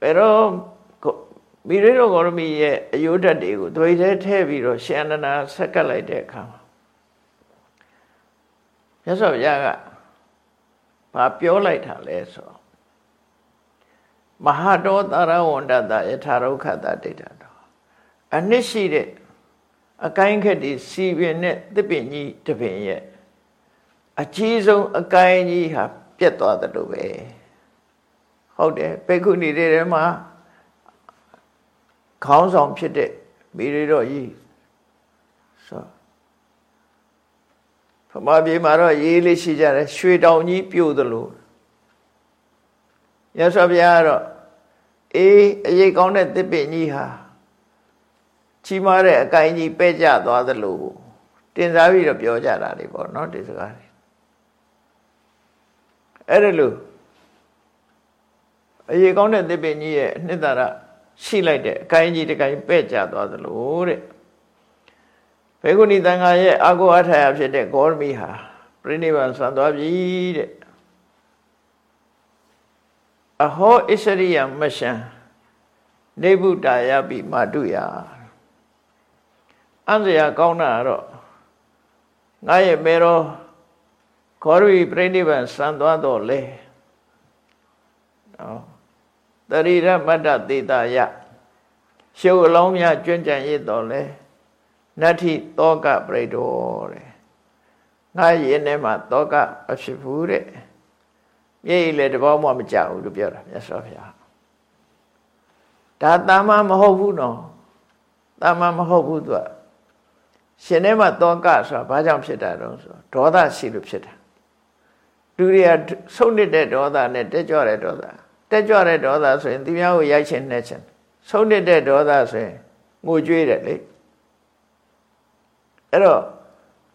[SPEAKER 1] သဘိဘယ်တော့မိရိရောဂေါရမိရဲ့အယုဒ္ဓတွေကိုသဘိထဲထည့်ပြီးတော့ရှင်အနန္ဒာဆက်ကပ်လိုက်တဲ့အခါမှာမြတ်စွာဘုရားကဘာပြောလိုက်တာလဲဆိုမဟာတောတာရဝန္တတယထာရုခတဒိဋ္ဌတောအနှစ်ရှိတဲ့အကိုင်းခက်ဒီစီပင်နဲ့သစ်ပင်ကြီးတပင်ရဲ့အကြီးဆုံးအကိုင်းကြီးဟာပြက်သွားတယ်လို့ပဲ ဟုတ်တယ်ဘေကုဏီတွေထဲမှာခေါင်းဆောင်ဖြစ်တဲ့မိရိတော့ကြီးဆိုဗမာပြည်မှာတော့ရေးလေးရှိကြတယ်ရွှေတောင်ကြီးပြို့သလိုရသော်ဘုရားကတော့အေးအရေးကောင်းတဲ့တစ်ပင်ကြီးဟာချီးမားတဲ့အကိုင်းကြီးပဲ့ကျသွားသလိုတင်စားပြီးတော့ပြောကြတာတွေပေါ့နော်ဒီစကားတွေအဲ့ဒါလို့ အရေးကောင်းတဲ့တစ်ပင်ကြီးရဲ့အနှစ်သာရရှိလိုက်တဲ့အကိုင်းကြီးတကိုင်းပဲ့ကျသွားသလိုတဲ့ဘေကုဏီတန်ခါရဲ့အာကိုအထာယဖြစ်တဲ့ဂေါရမီဟာပြိဋိဘံဆံသွားပြီတဲ့အဟောဣစရိယမရှံနေဗုတာယပိမာတုယအံစရာကောင်းတာတော့ငါရဲ့မေရောခောရိပြိဋိဘံဆံသွားတော့လေနော် တရိရမတ္တသေတာယရှုပ်အလောင်းများကျွန့်ကြံရတော့လေနတ္ထိတောကပရိဒောတဲ့ငါရင်ထဲမှာတောကအဖြစ်ဘူးတဲ့မျက်ရည်လည်းတဘောမှမကြောက်ဘူးလို့ပြောတာမြတ်စွာဘုရားဒါတာမမဟုတ်ဘူးနော်တာမမဟုတ်ဘူးသူကရှင်ထဲမှာတောကဆိုတာဘာကြောင့်ဖြစ်တာတော့ဆိုဒေါသရှိလို့ဖြစ်တာလူတွေကဆုံးနေတဲ့ဒေါသနဲ့တက်ကြွတဲ့ဒေါသ တက်ကြွတဲ့ဒေါသဆိုရင်သူများကိုရိုက်ချင်နှက်ချင်ဆုံးနေတဲ့ဒေါသဆိုရင်ငိုကြွေးတယ်လေအဲ့တော့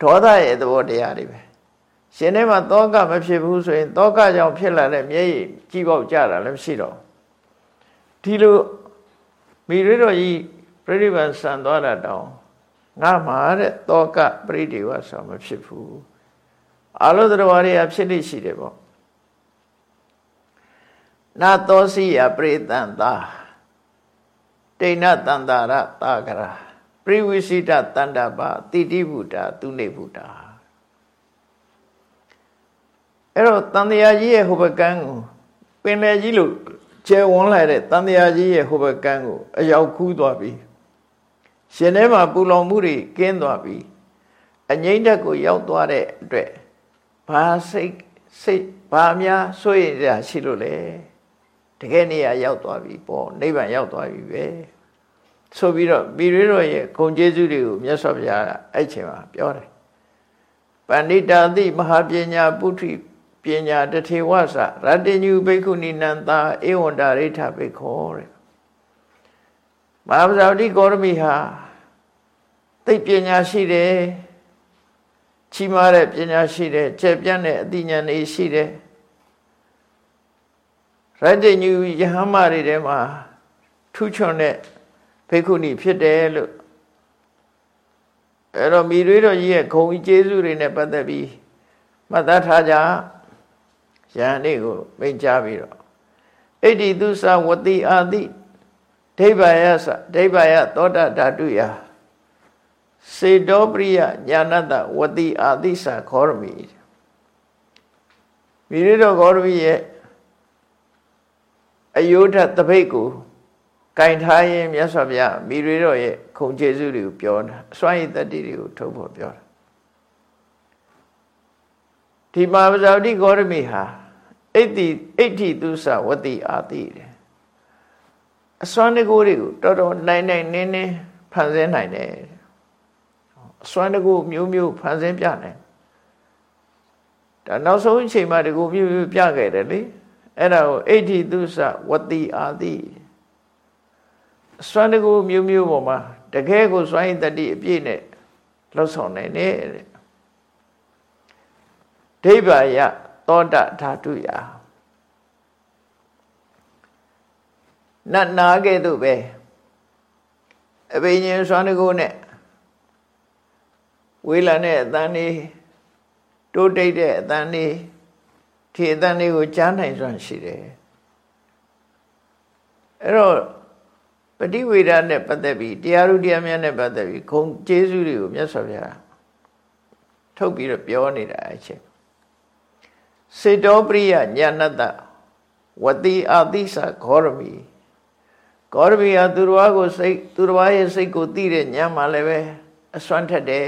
[SPEAKER 1] ဒေါသရဲ့သဘောတရားတွေပဲရှင်ထဲမှာတောကမဖြစ်ဘူးဆိုရင်တောကကြောင့်ဖြစ်လာတဲ့မျက်ရည်ကြီးပေါက်ကြတာလည်းမရှိတော့ဒီလိုမိရတော်ကြီးပြိဋိဘံဆန်သွားတာတောင်ငါမှာတဲ့တောကပရိဒေဝဆိုမဖြစ်ဘူးအလုံးတော်ရည်ဖြစ်လိရှိတယ်ပေါ့ နာသောစီယပရိတန်သာတိဏတန္တာရတာကရာပရိဝိစိတတန္တပါတိတိဗုဒ္ဓသူနေဗုဒ္ဓအဲ့တော့တန်တရာကြီးရဲ့ဟိုဘကန်းကိုပင်လယ်ကြီးလို့ကျဲဝန်းလိုက်တဲ့တန်တရာကြီးရဲ့ဟိုဘကန်းကိုအရောက်ခူးသွားပြီရှင်ထဲမှာပူလောင်မှုတွေကင်းသွားပြီအငိမ့်တက်ကိုရောက်သွားတဲ့အတွက်ဘာစိတ်စိတ်ဘာများစိုးရိမ်ရရှိလို့လဲတ ကယ်နေရာရောက်သွားပြီပေါ့နိဗ္ဗာန်ရောက်သွားပြီပဲဆိုပြီးတော့မိရွေးတော်ရဲ့ဂုံကျေးဇူးတွေကိုမြတ်စွာဘုရားအဲ့ချိန်မှာပြောတယ်ပဏိတာတိမဟာပညာပုထုပညာတထေဝဆရတ္တညုဘိက္ခုနိနန္တာဧဝံတာရိထဘိခောတဲ့မဟာဗဇာတိကောရမိဟာသိပညာရှိတယ်ချီးမားတဲ့ပညာရှိတယ်ကျက်ပြန့်တဲ့အသိဉာဏ်တွေရှိတယ် ရတ္တညုယဟမတွေထဲမှာထူးချွန်တဲ့ဖိက္ခုနီဖြစ်တယ်လို့အဲ့တော့မိတွေးတော်ကြီးရဲ့ဂုံကြီးကျေးဇူးတွေနဲ့ပတ်သက်ပြီးမှတ်သားထားကြယဟန်လေးကိုမိန့်ကြားပြီးတော့ဣတိသုသဝတိအာတိဒိဗ္ဗယသဒိဗ္ဗယသောတဓာတုယစေတောပရိယညာနတဝတိအာတိသခောရမိမိရတော်ခောရမိရဲ့ အယုဒ္ဓတပိတ်ကိုကင်ထားရင်မြတ်စွာဘုရားမိတွေတော်ရဲ့ခုံကျေးဇူးတွေကိုပြောတာအစွမ်းရည်တတ္တိတွေကိုထုတ်ဖို့ပြောတာဒီမှာပဇာတိဂေါရမိဟာအိတ်တိအိဋ္ဌိသုသဝတိအာတိတယ်အစွမ်းတကူတွေကိုတော်တော်နိုင်နိုင်နင်းနင်းဖန်ဆင်းနိုင်တယ်အစွမ်းတကူမျိုးမျိုးဖန်ဆင်းပြနိုင်ဒါနောက်ဆုံးအချိန်မှာတကူမျိုးမျိုးပြခဲ့တယ်လေ အဲ့ဒါကိုအိဋ္ဌိသုသဝတိအာတိစွမ်းတကူမျိုးမျိုးပေါ်မှာတကယ်ကိုစွမ်းရည်တတိအပြည့်နဲ့လှုပ်ဆောင်နိုင်တယ်တဲ့ဒိဗ္ဗယသောတဓာတုယနတ်နာကဲ့သို့ပဲအဘိညာဉ်စွမ်းတကူနဲ့ဝေးလာတဲ့အတန်လေးတိုးတိတ်တဲ့အတန်လေး ဒီအတန်လေးကိုကြားနိုင်စွမ်းရှိတယ်အဲ့တော့ပฏิဝေဒနဲ့ပတ်သက်ပြီးတရားဥတရားများနဲ့ပတ်သက်ပြီးခုံကျေးဇူးတွေကိုမြတ်စွာဘုရားထုတ်ပြီးတော့ပြောနေတာအချက်စေတောပရိယညာဏတဝတိအာတိသဂောရမီဂောရမီဟာသူတော်ကိုစိတ်သူတော်ရဲ့စိတ်ကိုသိတဲ့ဉာဏ်မှလည်းပဲအစွမ်းထက်တယ်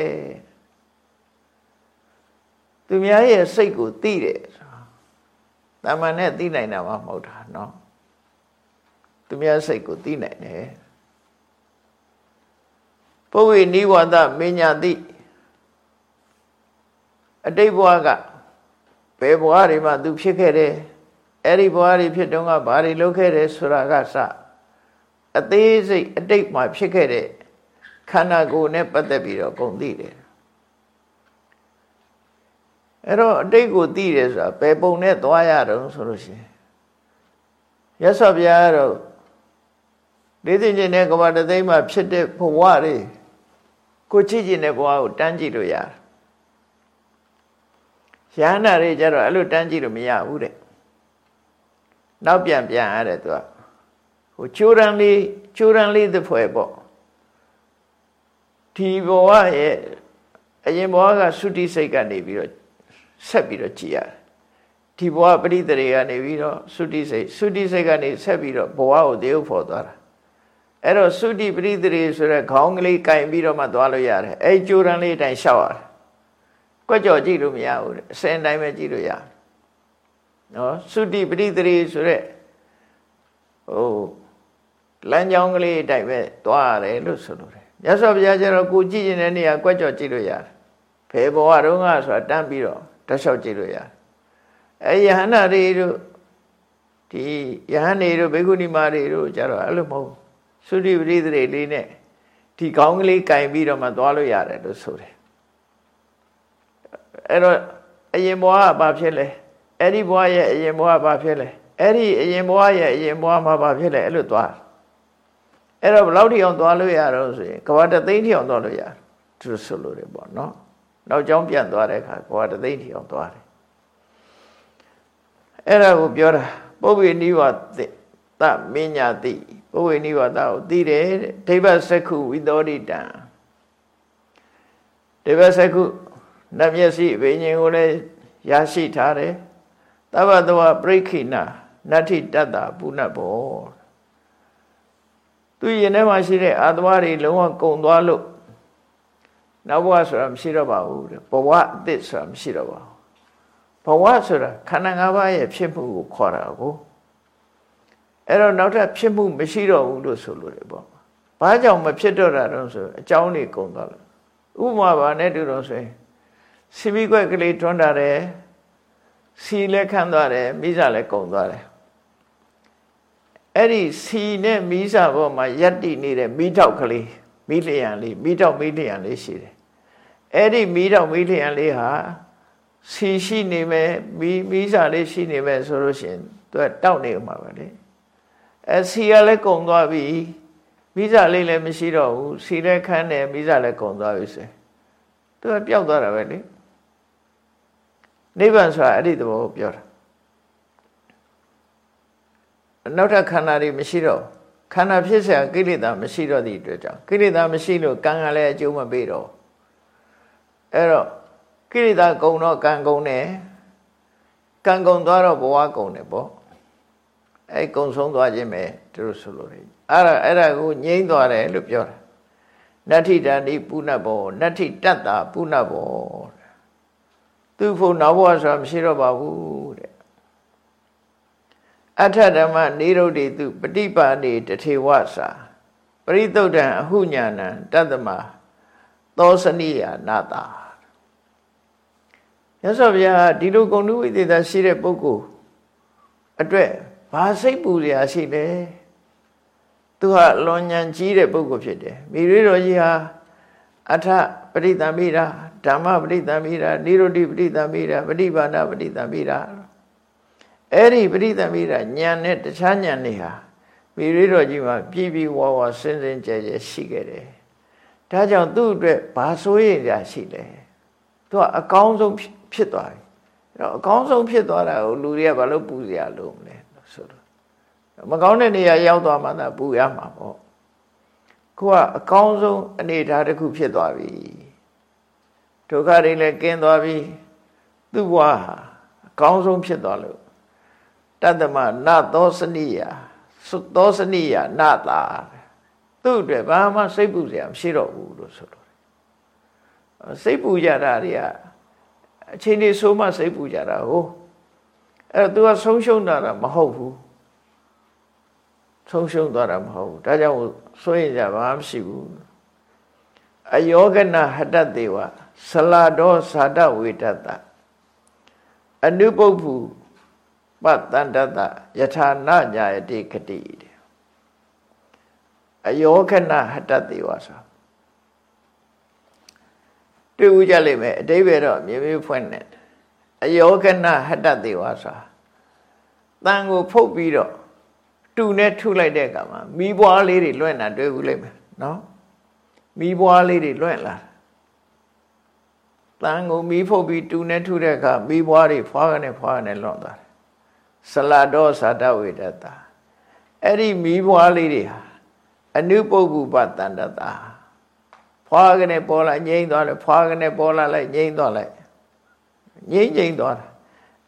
[SPEAKER 1] သူများရဲ့စိတ်ကိုသိတယ် တာမန်နဲ့သိနိုင်တာမှမဟုတ်တာနော်သူများစိတ်ကိုသိနိုင်တယ်ပုဝေနိဝါဒမင်းညာတိအတိတ်ဘဝကဘယ်ဘဝတွေမှာသူဖြစ်ခဲ့တယ်အဲ့ဒီဘဝတွေဖြစ်တုန်းကဘာတွေလုပ်ခဲ့တယ်ဆိုတာကစအသေးစိတ်အတိတ်မှာဖြစ်ခဲ့တဲ့ခန္ဓာကိုယ်နဲ့ပတ်သက်ပြီးတော့ကုန်သိတယ် အဲ့တော့အတိတ်ကိုသိတယ်ဆိုတာဘယ်ပုံနဲ့သွားရတော့ဆိုလို့ရှိရင်ရသော်ဗျာတော့လေးသိခြင်းနဲ့ကဘာတသိမ်းမှာဖြစ်တဲ့ဘဝတွေကိုချစ်ခြင်းတဲ့ဘဝကိုတန်းကြည့်လို့ရတယ်ရဟန္တာတွေကြတော့အဲ့လိုတန်းကြည့်လို့မရဘူးတဲ့နောက်ပြန်ပြန်ရတဲ့သူကဟိုချိုးရန်လေးချိုးရန်လေးသဖွယ်ပေါ့ဒီဘဝရဲ့အရင်ဘဝကသုတိစိတ်ကနေပြီးတော့ ဆက်ပြီးတော့ကြည်ရတယ်ဒီဘဝပရိသေတွေကနေပြီးတော့သုတိစိတ်သုတိစိတ်ကနေဆက်ပြီးတော့ဘဝကိုသေုပ်ဖို့သွားတာအဲ့တော့သုတိပရိသေဆိုတဲ့ခေါင်းကလေးကင်ပြီးတော့မှသွားလို့ရတယ်အဲ့ကြိုးရန်လေးအတိုင်းရှောက်ရတယ်ကွက်ကြော်ကြည့်လို့မရဘူးတဲ့အစင်တိုင်းပဲကြည့်လို့ရနော်သုတိပရိသေဆိုတဲ့ဟိုလမ်းကြောင်းကလေးအတိုင်းပဲသွားရတယ်လို့ဆိုလို့တယ်မြတ်စွာဘုရားကျတော့ကိုကြည့်ရင်တဲ့နေရာကွက်ကြော်ကြည့်လို့ရတယ်ဘယ်ဘဝတုန်းကဆိုတာတန်းပြီးတော့ တတ်လျှောက်ကြည့်လို့ရတယ်အဲယဟန္တာတွေတို့ဒီယဟန်တွေတို့ဘေကုဏီမာတွေတို့ကျတော့အဲ့လိုမဟုတ်သုတိပရိသေလေးနဲ့ဒီကောင်းကလေးကင်ပြီးတော့မှသွားလို့ရတယ်လို့ဆိုတယ်အဲ့တော့အအရင်ဘဝကဘာဖြစ်လဲအဲ့ဒီဘဝရဲ့အရင်ဘဝဘာဖြစ်လဲအဲ့ဒီအရင်ဘဝရဲ့အရင်ဘဝမှာဘာဖြစ်လဲအဲ့လိုသွားအဲ့တော့ဘယ်လောက်ထိအောင်သွားလို့ရတော့ဆိုရင်ကဘာတသိန်းထိအောင်သွားလို့ရသူဆိုလို့တယ်ပေါ့နော် နောက်ကြောင်းပြန်သွားတဲ့အခါကဘာတသိန်းထိအောင်သွားတယ်အဲ့ဒါကိုပြောတာပုဗ္ဗေနိဝသသမင်းညာတိပုဗ္ဗေနိဝသကိုသိတယ်ဒိဗ္ဗစက္ခုဝိသောတိတံဒိဗ္ဗစက္ခုနတ်မျက်စိအဘိညာဉ်ကိုလည်းရရှိထားတယ်သဗ္ဗတဝပရိခိဏနတ္ထိတတ္တပုဏ္ဏဘောသူရင်ထဲမှာရှိတဲ့အာသဝတွေလုံးဝကုံသွားလို့ နောက်ဘဝဆိုတာမရှိတော့ပါဘူးဘဝအသစ်ဆိုတာမရှိတော့ပါဘူးဘဝဆိုတာခန္ဓာ၅ပါးရဲ့ဖြစ်မှုကိုခေါ်တာကိုအဲ့တော့နောက်ထပ်ဖြစ်မှုမရှိတော့ဘူးလို့ဆိုလို့တယ်ပေါ့ဘာကြောင့်မဖြစ်တော့တာတော့ဆိုအကြောင်းတွေကုံသွားလို့ဥပမာပါနဲ့တူတော့ဆိုရင်စီမီကွက်ကလေးတွန်းတာတယ်စီလည်းခန်းသွားတယ်မိစားလည်းကုံသွားတယ်အဲ့ဒီစီနဲ့မိစားဘောမှာယက်တိနေတဲ့မိထောက်ကလေးမိလျံလေးမိထောက်မိလျံလေးရှိတယ် အဲ့ဒီမိထောက်မိလျံလေးဟာစီရှိနေမယ်မိမိစားလေးရှိနေမယ်ဆိုလို့ရှိရင်သူကတောက်နေမှာပဲလေအဲစီကလည်းကုံသွားပြီမိစားလေးလည်းမရှိတော့ဘူးစီလည်းခန်းတယ်မိစားလည်းကုံသွားပြီဆိုသူကပျောက်သွားတာပဲလေနိဗ္ဗာန်ဆိုတာအဲ့ဒီသဘောကိုပြောတာနောက်ထပ်ခန္ဓာတွေမရှိတော့ခန္ဓာဖြစ်เสียကိလေသာမရှိတော့သည့်အတွက်ကြောင့်ကိလေသာမရှိလို့ကံကလည်းအကျိုးမပေးတော့ အဲ့တော့ကိလေသာကုံတော့ကံကုံတယ်ကံကုံသွားတော့ဘဝကုံတယ်ပေါ့အဲ့ကုံဆုံးသွားခြင်းပဲသူတို့ဆိုလို့အဲ့ဒါအဲ့ဒါကိုငြိမ့်သွားတယ်လို့ပြောတာနတ္ထိတန္တိပုဏ္ဏဘောနတ္ထိတတ္တာပုဏ္ဏဘောသူဖို့နောက်ဘဝဆိုတာမရှိတော့ပါဘူးတဲ့အထဓမ္မနေရုဒ္ဓေသူပฏิပါဏိတထေဝစာပရိသုတ်တံအဟုညာဏံတတ္တမသောစနိယနာတာ ရသော်ဗျာဒီလိုဂုဏ်ဝိသေသရှိတဲ့ပုဂ္ဂိုလ်အတွက်ဘာစိတ်ပူစရာရှိလဲသူဟာလွန်ညံကြီးတဲ့ပုဂ္ဂိုလ်ဖြစ်တယ်မိရိတော်ကြီးဟာအထပရိသမိတာဓမ္မပရိသမိတာနိရောဓိပရိသမိတာပฏิပါဏပရိသမိတာအဲ့ဒီပရိသမိတာညံနဲ့တခြားညံတွေဟာမိရိတော်ကြီးမှာပြည့်ပြည့်ဝဝစင်စင်ကြဲကြဲရှိခဲ့တယ်ဒါကြောင့်သူ့အတွက်ဘာဆိုရင်ကြရှိလဲသူကအကောင်းဆုံးဖြစ် သွားပြီအဲ့တော့အကောင်းဆုံးဖြစ်သွားတာကိုလူတွေကဘာလို့ပူစရာလို့မလဲဆိုတော့မကောင်းတဲ့နေရာရောက်သွားမှသာပူရမှာပေါ့ကိုကအကောင်းဆုံးအနေအထားတစ်ခုဖြစ်သွားပြီဒုက္ခတွေလည်းကင်းသွားပြီသူ့ဘဝဟာအကောင်းဆုံးဖြစ်သွားလို့တတ္တမနသောစနိယသောစနိယနတာသူ့အတွက်ဘာမှစိတ်ပူစရာမရှိတော့ဘူးလို့ဆိုလို့စိတ်ပူကြတာတွေက အချိန်လေးဆိုးမှစိတ်ပူကြတာဟုတ်အဲ့တော့ तू ကဆုံးရှုံးတာမဟုတ်ဘူးဆုံးရှုံးသွားတာမဟုတ်ဘူးဒါကြောင့်စိုးရင်ကြဘာမှမရှိဘူးအယောဂနဟတတေဝဆလာဒောသာတဝေတတအနုပုပ္ပုပတန္တတယထာနာညာယတိခတိအယောခဏဟတတေဝဆိုတွေ့ ဦးကြလိမ့်မယ်အတိဘယ်တော့မြေမြေဖွင့်နေအယောခဏဟတတေဝဆိုတန်ကိုဖုတ်ပြီးတော့တူနဲ့ထုလိုက်တဲ့အခါမှာမိဘွားလေးတွေလွင့်တာတွေ့ဦးလိမ့်မယ်နော်မိဘွားလေးတွေလွင့်လာတန်ကိုမိဖုတ်ပြီးတူနဲ့ထုတဲ့အခါမိဘွားတွေဖွားကနေဖွားကနေလွန်သွားတယ်ဆလာတော်သာတဝေဒတာအဲ့ဒီမိဘွားလေးတွေဟာအနုပုပ္ပုပတန္တတာ ဖွာကနေပေါ်လာငြိမ့်သွားတယ်ဖွာကနေပေါ်လာလိုက်ငြိမ့်သွားလိုက်ငြိမ့်ငြိမ့်သွားတာ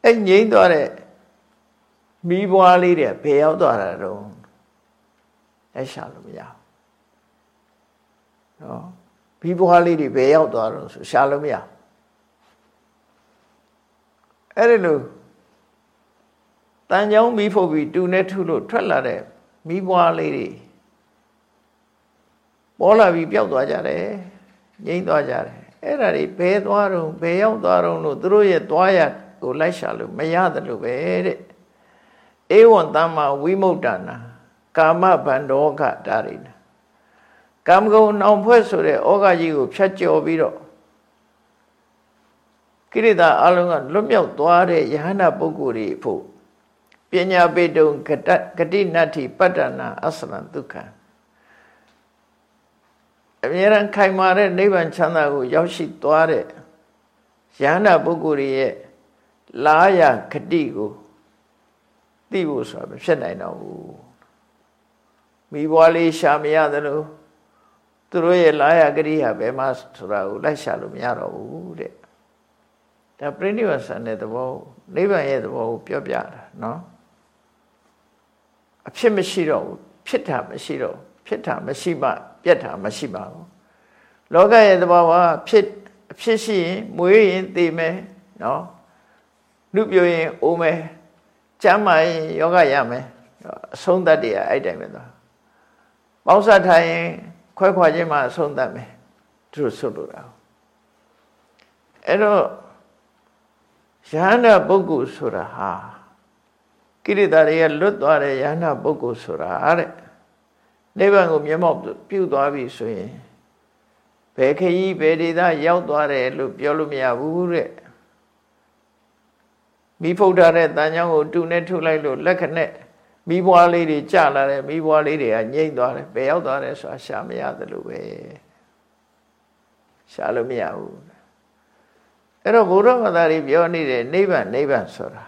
[SPEAKER 1] အဲ့ငြိမ့်သွားတဲ့မိဘွားလေးတွေဘယ်ရောက်သွားတာတော့အဲ့ရှာလို့မရဘူးနော်မိဘွားလေးတွေဘယ်ရောက်သွားတော့ဆိုရှာလို့မရအဲ့ဒီလိုတန်ကြောင်းမီးဖုတ်ပြီးတူနဲ့ထုလို့ထွက်လာတဲ့မီးပွားလေးတွေ ပေါ်လာပြီးပျောက်သွားကြတယ်ငြိမ့်သွားကြတယ်အဲ့ဒါတွေဘယ်သွားတော့ဘယ်ရောက်သွားတော့လို့သူတို့ရဲ့သွားရကိုလိုက်ရှာလို့မရတယ်လို့ပဲတဲ့ဧဝံတမ္မာဝိမု tta နာကာမဗန္ဒောကဒါရိနာကာမဂုဏ်နှောင်ဖွဲ့ဆိုတဲ့ဩဃကြီးကိုဖြတ်ကျော်ပြီးတော့ကိရိတာအလုံးကလွတ်မြောက်သွားတဲ့ယဟန္တာပုဂ္ဂိုလ်တွေဖို့ပညာပေတုံဂတဂတိနတ္ထိပတ္တနာအစရံဒုက္ခ အမြဲတမ်းခိုင်မာတဲ့နိဗ္ဗာန်ချမ်းသာကို ရောက်ရှိသွားတဲ့ယဟန္တာပုဂ္ဂိုလ်ရဲ့လာရဂတိကိုသိဖို့ဆိုတာမဖြစ်နိုင်တော့ဘူးမိဘွားလေးရှာမရသလိုသူတို့ရဲ့လာရဂတိဟာဘယ်မှာဆိုတာကိုလိုက်ရှာလို့မရတော့ဘူးတဲ့ဒါပြိဋိဝဆန်တဲ့သဘောနိဗ္ဗာန်ရဲ့သဘောကိုပြောပြတာနော်အဖြစ်မရှိတော့ဘူးဖြစ်တာမရှိတော့ဖြစ်တာမရှိမှ ပြက်တာမရှိပါဘူးလောကရဲ့သဘောကဖြစ်အဖြစ်ရှိရင်မွေးရင်သေမယ်နော်နှုတ်ပြရင်အိုးမယ်ကျမ်းမာရင်ယောဂရမယ်အဆုံးသတ်တရားအဲ့တိုင်ပဲသွားပေါင်းဆက်ထိုင်ရင်ခွဲခွာခြင်းမှာအဆုံးသတ်မယ်သူတို့ဆိုလိုတာအဲ့တော့ယဟန္တာပုဂ္ဂိုလ်ဆိုတာဟာကိရိတာတွေကလွတ်သွားတဲ့ယဟန္တာပုဂ္ဂိုလ်ဆိုတာတဲ့ နိဗ္ဗာန်ကိုမျက်မှောက်ပြုသွားပြီဆိုရင်ဘယ်ခရီးဘယ်ဒေသရောက်သွားတယ်လို့ပြောလို့မရဘူးတဲ့မိဖုတ်ထားတဲ့တန်ချောင်းကိုတူနဲ့ထုတ်လိုက်လို့လက်ခနဲ့မိဘွားလေးတွေကြလာတယ်မိဘွားလေးတွေကငိမ့်သွားတယ်ဘယ်ရောက်သွားတယ်ဆိုတာရှာမရတယ်လို့ပဲရှာလို့မရဘူးအဲ့တော့ဘုရားဘာသာတွေပြောနေတဲ့နိဗ္ဗာန်နိဗ္ဗာန်ဆိုတာ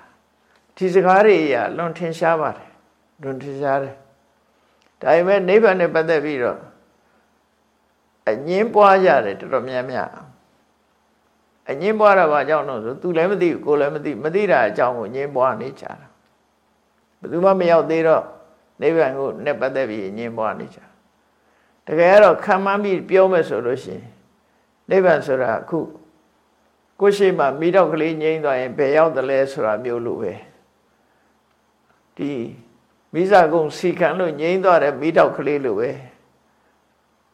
[SPEAKER 1] ဒီစကားတွေအရလွန်ထင်ရှားပါတယ်လွန်ထင်ရှားတယ် ဒါပေမဲ့နိဗ္ဗာန်နဲ့ပတ်သက်ပြီးတော့အငင်းပွားရတယ်တော်တော်များများအငင်းပွားတာဘာကြောင့်လို့ဆို तू လည်းမသိဘူးကိုလည်းမသိမသိတာအကြောင်းကိုငင်းပွားနေကြတာဘယ်သူမှမရောက်သေးတော့နိဗ္ဗာန်ကိုနဲ့ပတ်သက်ပြီးငင်းပွားနေကြတကယ်တော့ခံမှန်းပြီးပြောမယ်ဆိုလို့ရှိရင်နိဗ္ဗာန်ဆိုတာအခုကိုရှိမှမိတော့ကလေးငိမ့်သွားရင်ဘယ်ရောက်တယ်လဲဆိုတာမျိုးလိုပဲဒီ မိစ္ဆာကုံစီခံလို့ငြိမ်းသွားတဲ့မိတော့ကလေးလိုပဲ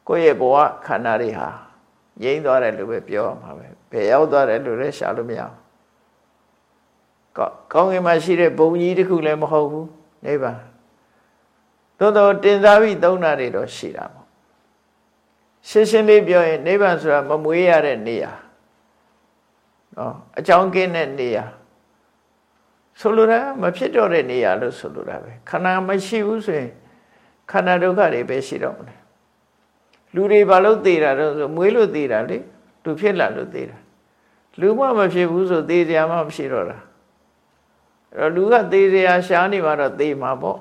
[SPEAKER 1] ကိုယ့်ရဲ့ဘဝခန္ဓာတွေဟာငြိမ်းသွားတယ်လို့ပဲပြောရမှာပဲဘယ်ရောက်သွားတယ်လို့လည်းရှာလို့မရဘူးကောင်းကင်မှာရှိတဲ့ဘုံကြီးတစ်ခုလည်းမဟုတ်ဘူးနိဗ္ဗာန်သို့တော့တင်စားပြီးသုံးတာတွေတော့ရှိတာပေါ့ရှင်းရှင်းလေးပြောရင်နိဗ္ဗာန်ဆိုတာမမွေးရတဲ့နေရာနော်အကြောင်းကင်းတဲ့နေရာ ဆိုလိုတာမဖြစ်တော့တဲ့နေရာလို့ဆိုလိုတာပဲခန္ဓာမရှိဘူးဆိုရင်ခန္ဓာဒုက္ခတွေပဲရှိတော့မလဲလူတွေဘာလို့သေတာတော့ဆိုမွေးလို့သေတာလေလူဖြစ်လာလို့သေတာလူမှမဖြစ်ဘူးဆိုသေစရာမှမရှိတော့တာအဲ့တော့လူကသေစရာရှားနေမှာတော့သေမှာပေါ့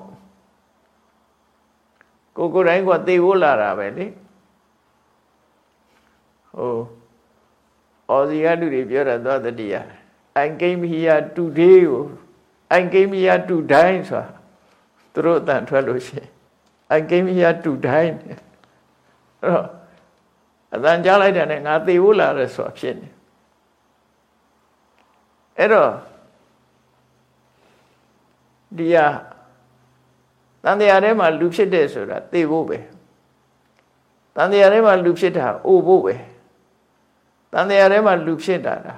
[SPEAKER 1] ကိုကိုတိုင်းကသေဖို့လာတာပဲလေဟိုအော်စီကလူတွေပြောတာသွားတတိယ I came here today ကို I came here to die ဆိုတာသူတို့အတန်ထွက်လို့ရှိရင် I came here to die အဲ့တော့အတန်ကြားလိုက်တဲ့နဲ့ငါသေဖို့လာတယ်ဆိုတာဖြစ်နေအဲ့တော့ဒီဟာတန်တရားထဲမှာလူဖြစ်တဲ့ဆိုတာသေဖို့ပဲတန်တရားထဲမှာလူဖြစ်တာအိုဖို့ပဲတန်တရားထဲမှာလူဖြစ်တာဒါ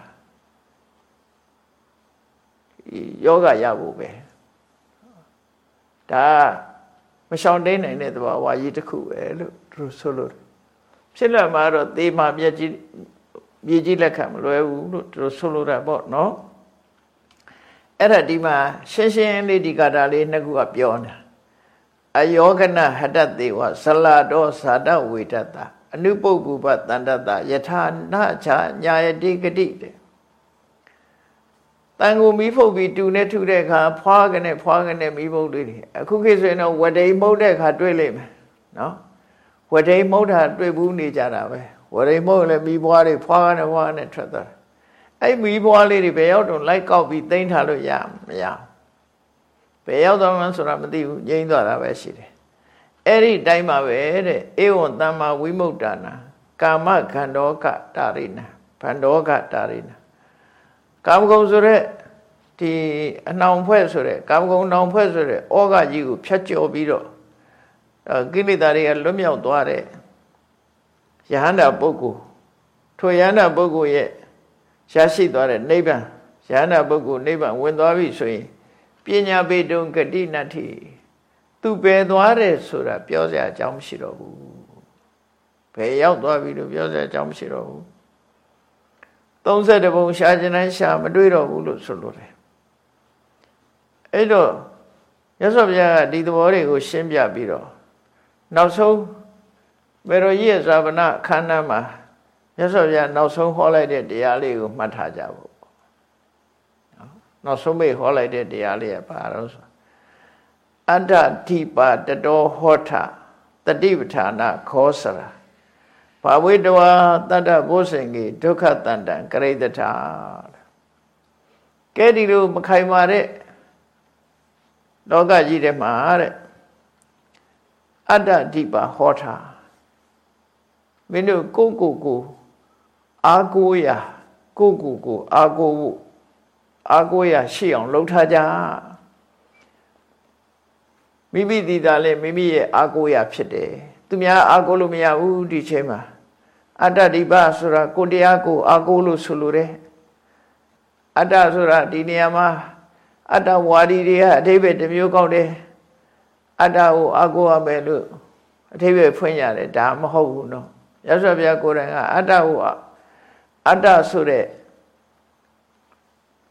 [SPEAKER 1] ယောဂရဖို့ပဲဒါမရှောင်တိန်နိုင်တဲ့သဘောဝါကြီးတစ်ခုပဲလို့သူဆိုလို့ဖြစ်လာမှာတော့သေမှာမြက်ကြီးမြေကြီးလက်ခံမလွယ်ဘူးလို့သူဆိုလိုတာပေါ့နော်အဲ့ဒါဒီမှာရှင်းရှင်းလေးဒီကာတာလေးနှစ်ခုကပြောနေတာအယောဂနဟတတေဝဇလာတောဇာတဝေတတအနုပုပ္ပုပတန္တတယထာနာချာညာယတိဂတိတဲ့ တန်ကိုမီးဖုတ်ပြီးတူနဲ့ထုတဲ့အခါဖွားကနေဖွားကနေမီးဖုတ်တွေအခုခေတ်ဆိုရင်တော့ဝဒိန်မုတ်တဲ့အခါတွေ့လိမ့်မယ်နော်ဝဒိန်မုတ်တာတွေ့ဘူးနေကြတာပဲဝဒိန်မုတ်လည်းမီးပွားတွေဖွားကနေဖွားကနေထွက်သွားတယ်အဲ့မီးပွားလေးတွေဘယ်ရောက်တော့လိုက်ကောက်ပြီးသိမ်းထားလို့ရမရဘယ်ရောက်တော့မှဆိုတာမသိဘူးငြိမ်းသွားတာပဲရှိတယ်အဲ့ဒီတိုင်းမှာပဲတဲ့ဧဝံတမ္မာဝိမု ക്ത နာကာမခန္ဓောကတာရိနာဗန္ဒောကတာရိနာ ကာမဂုဏ်ဆိုတဲ့ဒီအနှောင်ဖွဲ့ဆိုတဲ့ကာမဂုဏ်နှောင်ဖွဲ့ဆိုတဲ့ဩဃကြီးကိုဖြတ်ကျော်ပြီးတော့ကိလေသာတွေကလွတ်မြောက်သွားတဲ့ယဟန္တာပုဂ္ဂိုလ်ထိုယဟန္တာပုဂ္ဂိုလ်ရဲ့ရရှိသွားတဲ့နိဗ္ဗာန်ယဟန္တာပုဂ္ဂိုလ်နိဗ္ဗာန်ဝင်သွားပြီဆိုရင်ပညာပေတုံဂတိနတ္ထိသူပယ်သွားတယ်ဆိုတာပြောစရာအကြောင်းမရှိတော့ဘူးဘယ်ရောက်သွားပြီလို့ပြောစရာအကြောင်းမရှိတော့ဘူး 32ပုံရှာခြင်းတိုင်းရှာမတွေ့တော့ဘူးလို့ဆိုလိုတယ်အဲ့တော့ရသော်ဘုရားကဒီသဘောတွေကိုရှင်းပြပြီးတော့နောက်ဆုံးမေရောကြီးရဲ့ဇာဗနာခန္ဓာမှာရသော်ဘုရားနောက်ဆုံးဟောလိုက်တဲ့တရားလေးကိုမှတ်ထားကြဖို့နောက်ဆုံးမေဟောလိုက်တဲ့တရားလေးကဘာလို့ဆိုအတ္တတိပါတတောဟောထတတိပဌာနာခောစရာ ဘာဝိတဝါတတ္တဘုဇင်ကြီးဒုက္ခတန်တံကရိတထာကဲဒီလိုမခိုင်မာတဲ့လောကကြီးထဲမှာတဲ့အတ္တတိပါဟောတာမင်းတို့ကိုကိုကိုအာကိုရာကိုကိုကိုအာကိုဖို့အာကိုရာရှိအောင်လှုပ်ထားကြမိမိတည်တာလဲမိမိရဲ့အာကိုရာဖြစ်တယ် သူများအာကိုလို့မရဘူးဒီချိန်မှာအတ္တဒီပဆိုတာကိုတရားကိုအာကိုလို့ဆိုလိုတယ်အတ္တဆိုတာဒီနေရာမှာအတ္တဝါဒီတွေကအထိပ္ပယ်တစ်မျိုးကောက်တယ်အတ္တကိုအာကိုရမယ်လို့အထိပ္ပယ်ဖွင့်ရတယ်ဒါမဟုတ်ဘူးနော်ရသော်ဘုရားကိုယ်တိုင်ကအတ္တကိုအတ္တဆိုတဲ့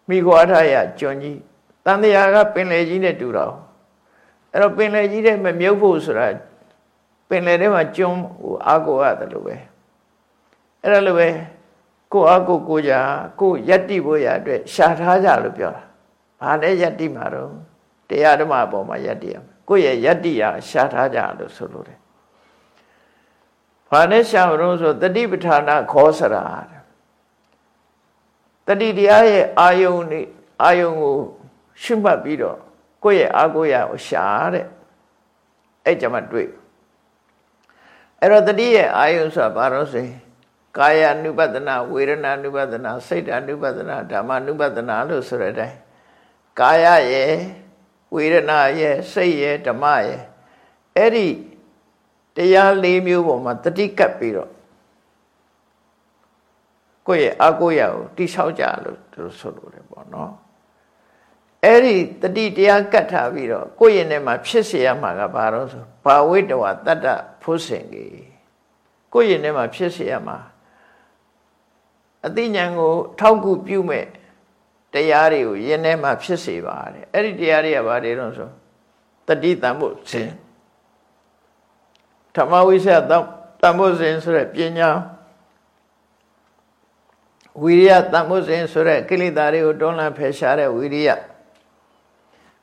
[SPEAKER 1] မိဂဝါထရကျွန်းကြီးတန်တရားကပင်လေကြီးနဲ့တူတော့အဲ့တော့ပင်လေကြီးတဲ့မမြုပ်ဖို့ဆိုတာ ပင်လေထဲမှာကျွန်းဟိုအာကိုရတယ်လို့ပဲအဲ့ဒါလိုပဲကိုအာကိုကိုကြကိုယက်တိဖို့ရအတွက်ရှာထားကြလို့ပြောတာဘာလဲယက်တိမှာတော့တရားဓမ္မအပေါ်မှာယက်တိရမယ်ကိုရဲ့ယက်တိရရှာထားကြလို့ဆိုလို့တယ်ဘာနဲ့ရှာမလို့ဆိုတတိပဋ္ဌာနာခောစရာတတိတရားရဲ့အာယုန်နေအာယုန်ကိုရှုမှတ်ပြီးတော့ကိုယ့်ရဲ့အာကိုရကိုရှာတဲ့အဲ့ကြမှာတွေ့ အဲ့တော့တတိရဲ့အာယုန်ဆိုတာဘာလို့ဆိုကာယ ानु ပဒနာဝေဒနာ ानु ပဒနာစိတ် ानु ပဒနာဓမ္မ ानु ပဒနာလို့ဆိုတဲ့အတိုင်းကာယရဲ့ဝေဒနာရဲ့စိတ်ရဲ့ဓမ္မရဲ့အဲ့ဒီတရား၄မျိုးပေါ်မှာတတိကပ်ပြီးတော့ကိုယ့်ရဲ့အကိုရကိုတိဆောက်ကြလို့သူဆိုလိုတယ်ပေါ့နော်အဲ့ဒီတတိတရားကတ်ထားပြီးတော့ကိုယ့်ရဲ့နဲ့မှာဖြစ်เสียရမှာကဘာလို့ဆို ဘာဝိတဝတတ္တဖုစင်ကြီးကိုယ့်ရင်ထဲမှာဖြစ်စေရမှာအသိဉာဏ်ကိုထောက်ကူပြုမဲ့တရားတွေကိုရင်ထဲမှာဖြစ်စေပါတယ်အဲ့ဒီတရားတွေကဘာတွေတော့ဆိုတတိတံဖို့ဇင်ဓမ္မဝိဆယတံဖို့ဇင်ဆိုတဲ့ပညာဝိရိယတံဖို့ဇင်ဆိုတဲ့ကိလေသာတွေကိုတွန်းလှန်ဖယ်ရှားတဲ့ဝိရိယ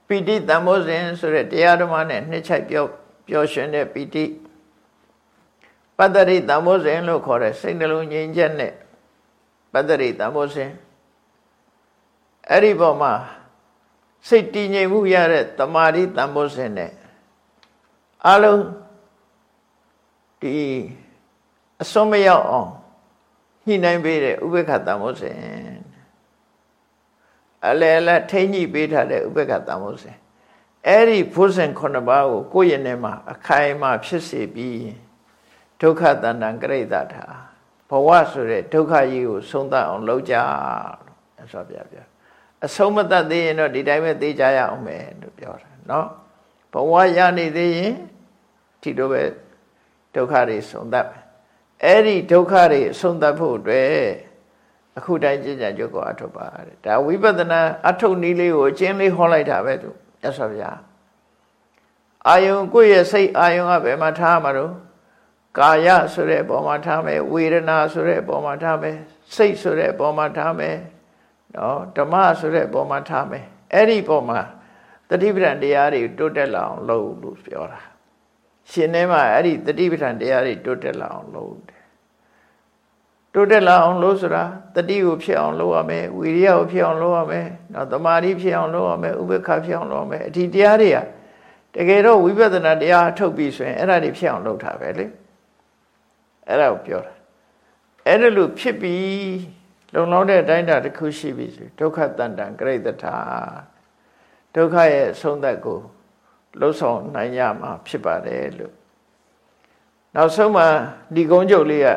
[SPEAKER 1] ပိဋိတံဖို့ဇင်ဆိုတဲ့တရားဓမ္မနဲ့နှစ်ချက်ပြော ပျော်ရွှင်တဲ့ပိဋိပတ္တရိတံဖို့စဉ်လို့ခေါ်တဲ့စိတ်နှလုံးငြိမ်ချက်နဲ့ပတ္တရိတံဖို့စဉ်အဲ့ဒီပေါ်မှာစိတ်တည်ငြိမ်မှုရတဲ့တမာတိတန်ဖိုးစင်နဲ့အလုံးဒီအစွန်းမရောက်အောင်ညှိနှိုင်းပေးတဲ့ဥပေက္ခတန်ဖိုးစင်အလဲအလဲထိမ့်ညှိပေးထားတဲ့ဥပေက္ခတန်ဖိုးစင် အဲ့ဒီဘုဇင်ခုနှစ်ပါးကိုကိုယ့်ရဲ့ထဲမှာအခိုင်အမာဖြစ်စေပြီးဒုက္ခတဏ္ဍံကရိတထာဘဝဆိုတဲ့ဒုက္ခကြီးကိုဆုံးသတ်အောင်လုပ်ကြလို့ဆိုပြပြအဆုံးမတတ်သေးရင်တော့ဒီတိုင်းပဲသိကြရအောင်မယ်လို့ပြောတာเนาะဘဝရနေသေးရင်ဒီလိုပဲဒုက္ခတွေဆုံးတတ်မယ်အဲ့ဒီဒုက္ခတွေဆုံးတတ်ဖို့အတွက်အခုတိုင်းကြည်ကြံကြုတ်ကိုအထုတ်ပါတဲ့ဒါဝိပဿနာအထုတ်နည်းလေးကိုအချင်းလေးဟောလိုက်တာပဲသူ ရသော်ဗျာအာယုံကိုယ့်ရဲ့စိတ်အာယုံကဘယ်မှာထားမှာတော့ကာယဆိုတဲ့ပုံမှာထားမယ်ဝေဒနာဆိုတဲ့ပုံမှာထားမယ်စိတ်ဆိုတဲ့ပုံမှာထားမယ်နော်ဓမ္မဆိုတဲ့ပုံမှာထားမယ်အဲ့ဒီပုံမှာတတိပဋ္ဌာန်တရားတွေတိုးတက်လာအောင်လုပ်လို့ပြောတာရှင်ထဲမှာအဲ့ဒီတတိပဋ္ဌာန်တရားတွေတိုးတက်လာအောင်လုပ်တယ် တိုးတက်လာအောင်လုပ်ဆိုတာတတိကိုဖြစ်အောင်လုပ်ရမယ်ဝီရိယကိုဖြစ်အောင်လုပ်ရမယ်နော်တမာတိဖြစ်အောင်လုပ်ရမယ်ဥပေက္ခဖြစ်အောင်လုပ်ရမယ်အဒီတရားတွေကတကယ်တော့ဝိပဿနာတရားထုတ်ပြီးဆိုရင်အဲ့ဒါတွေဖြစ်အောင်လုပ်တာပဲလေအဲ့ဒါကိုပြောတာအဲ့ဒါလို့ဖြစ်ပြီးလုံလောက်တဲ့အတိုင်းတာတစ်ခုရှိပြီဆိုဒုက္ခတန်တံကရိတ္ထာဒုက္ခရဲ့အဆုံးသက်ကိုလှုပ်ဆောင်နိုင်ရမှာဖြစ်ပါတယ်လို့နောက်ဆုံးမှာဒီကုန်းချုပ်လေးက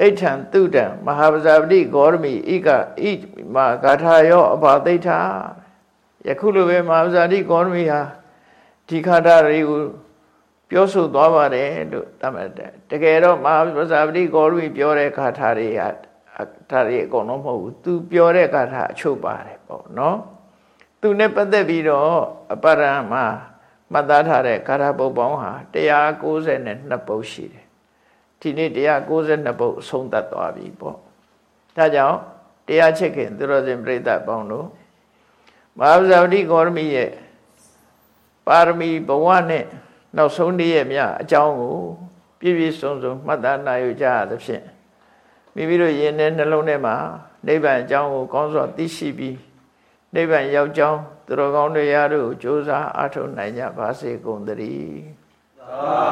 [SPEAKER 1] အိဋ္ဌံတုတံမဟာပဇာပတိဂေါရမိဣကဣမာဂါထာယောအဘာသိဋ္ဌာယခုလိုပဲမဟာပဇာတိဂေါရမိဟာဒီခါတာတွေကိုပြောဆိုသွားပါတယ်လို့တတ်မှတ်တယ်တကယ်တော့မဟာပဇာပတိဂေါရမိပြောတဲ့ခါထာတွေဟာဒါတွေအကုန်လုံးမဟုတ်ဘူးသူပြောတဲ့ဂါထာအချို့ပါတယ်ပေါ့နော်သူနဲ့ပတ်သက်ပြီးတော့အပရံမှာမှတ်သားထားတဲ့ဂါထာပုတ်ပေါင်းဟာ192ပုတ်ရှိတယ် ဒီနေ့192ပုတ်အဆုံးသတ်သွားပြီပေါ့ဒါကြောင့်တရားချစ်ခင်သူတော်စင်ပြိဿပေါင်းတို့မဟာဇာဝတိဂေါရမီရဲ့ပါရမီဘဝနဲ့နောက်ဆုံးနေ့ရဲ့မြအကြောင်းကိုပြည့်ပြည့်စုံစုံမှတ်သားနိုင်ကြရသဖြင့်မိမိတို့ယင်တဲ့နှလုံးထဲမှာနိဗ္ဗာန်အကြောင်းကိုကောင်းစွာသိရှိပြီးနိဗ္ဗာန်ရောက်ကြောင်းသူတော်ကောင်းတွေရတို့ကြိုးစားအားထုတ်နိုင်ကြပါစေကုန်သတည်းသာ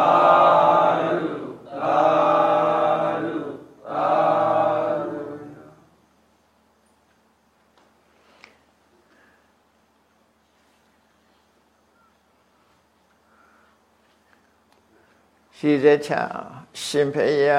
[SPEAKER 1] ဓုသာဓုသာ ရှိစေချရှင်ဖေယ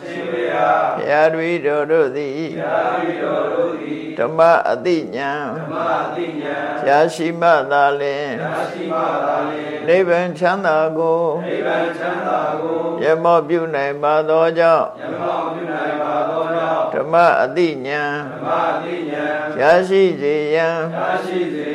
[SPEAKER 1] ရှင်ဖေယဘုရားတွေတော်တို့သည်ဘုရားတွေတော်တို့သည်ဓမ္မအတိညာဓမ္မအတိညာရာရှိမသာလင်ရာရှိမသာလင်နိဗ္ဗာန်ချမ်းသာကိုနိဗ္ဗာန်ချမ်းသာကိုယမောပြုနိုင်ပါသောကြောင့်ယမောပြုနိုင်ပါသောကြောင့်ဓမ္မအတိညာဓမ္မအတိညာရာရှိစေယံရာရှိစေယံ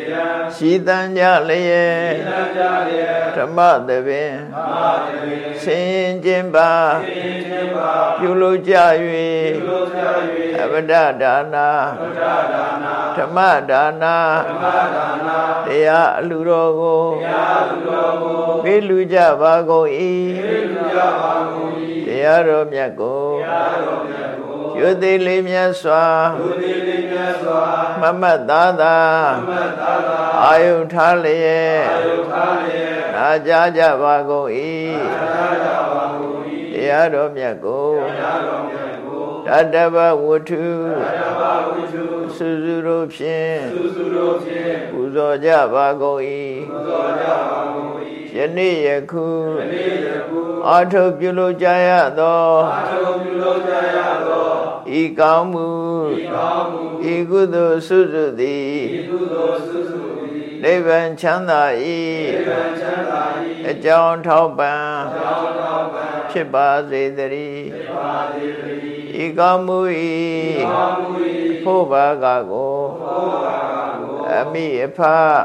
[SPEAKER 1] ရှိတန်ကြလျက်ရှိတန်ကြလျက်ဓမ္မသဘင်ဓမ္မသဘင်ဆင်ခြင်းပါဆင်ခြင်းပါပြုလို့ကြ၍ပြုလို့ကြ၍အဗဒဒါနာအဗဒဒါနာဓမ္မဒါနာဓမ္မဒါနာတရားအလူတော်ကိုတရားအလူတော်ကိုပေးလူကြပါကုန်၏ပေးလူကြပါကုန်၏တရားတော်မြတ်ကိုတရားတော်မြတ်ကို ယုတိလေးမြတ်စွာယုတိလေးမြတ်စွာမမတ်သားသာမမတ်သားသာအာယုထားလျက်အာယုထားလျက်နာကြားကြပါကုန်၏နာကြားကြပါကုန်၏တရားတော်မြတ်ကိုတရားတော်မြတ်ကိုတတဗဝတ္ထုတတဗဝတ္ထုစုစုတို့ဖြင့်စုစုတို့ဖြင့်ပူဇော်ကြပါကုန်၏ပူဇော်ကြပါကုန်၏ယနေ့ယခုယနေ့ယခုအာထုပြုလို့ကြရသောအာထုပြုလို့ကြရသော ဤကောင်းမှုဤကောင်းမှုဤကုသိုလ်စုစုသည်ဤကုသိုလ်စုစုသည်နိဗ္ဗာန်ချမ်းသာ၏နိဗ္ဗာန်ချမ်းသာ၏အကြောင်းထောက်ပံ့အကြောင်းထောက်ပံ့ဖြစ်ပါစေတည်းဖြစ်ပါစေတည်းဤကောင်းမှု၏ဤကောင်းမှု၏ဖို့ဘာကကိုဖို့ဘာကကိုအမိအဖ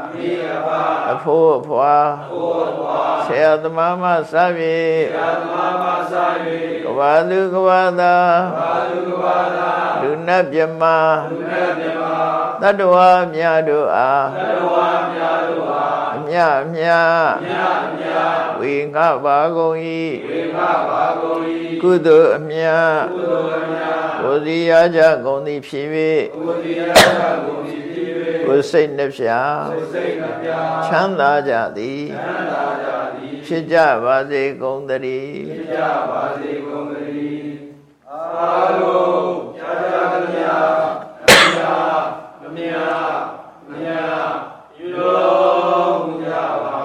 [SPEAKER 1] အမိအဖအဖို့အဖွာအဖို့အဖွာဆရာသမားမစပြီဆရာသမားမ စပြီကဘာသူကဘာသာကဘာသူကဘာသာလူနတ်မြမလူနတ်မြမတတ္တဝါမြတ်တို့အားတတ္တဝါမြတ်တို့အားအမြအမြအမြအမြဝေငှပါကုန်၏ဝေငှပါကုန်၏ကုသိုလ်အမြကုသိုလ်အမြကိုစီရကြကုန်သည်ဖြစ်၍ကိုစီရကြကုန်သည်ဖြစ်၍ကိုစိတ်နှဖျားကိုစိတ်နှဖျားချမ်းသာကြသည်ချမ်းသာကြသည် ဖြစ်ကြပါစေကုန်သတည်းဖြစ်ကြပါစေကုန်သတည်းအာလုံးကြာကြာသမျှတရားမမြမမြယူတော်မူကြပါ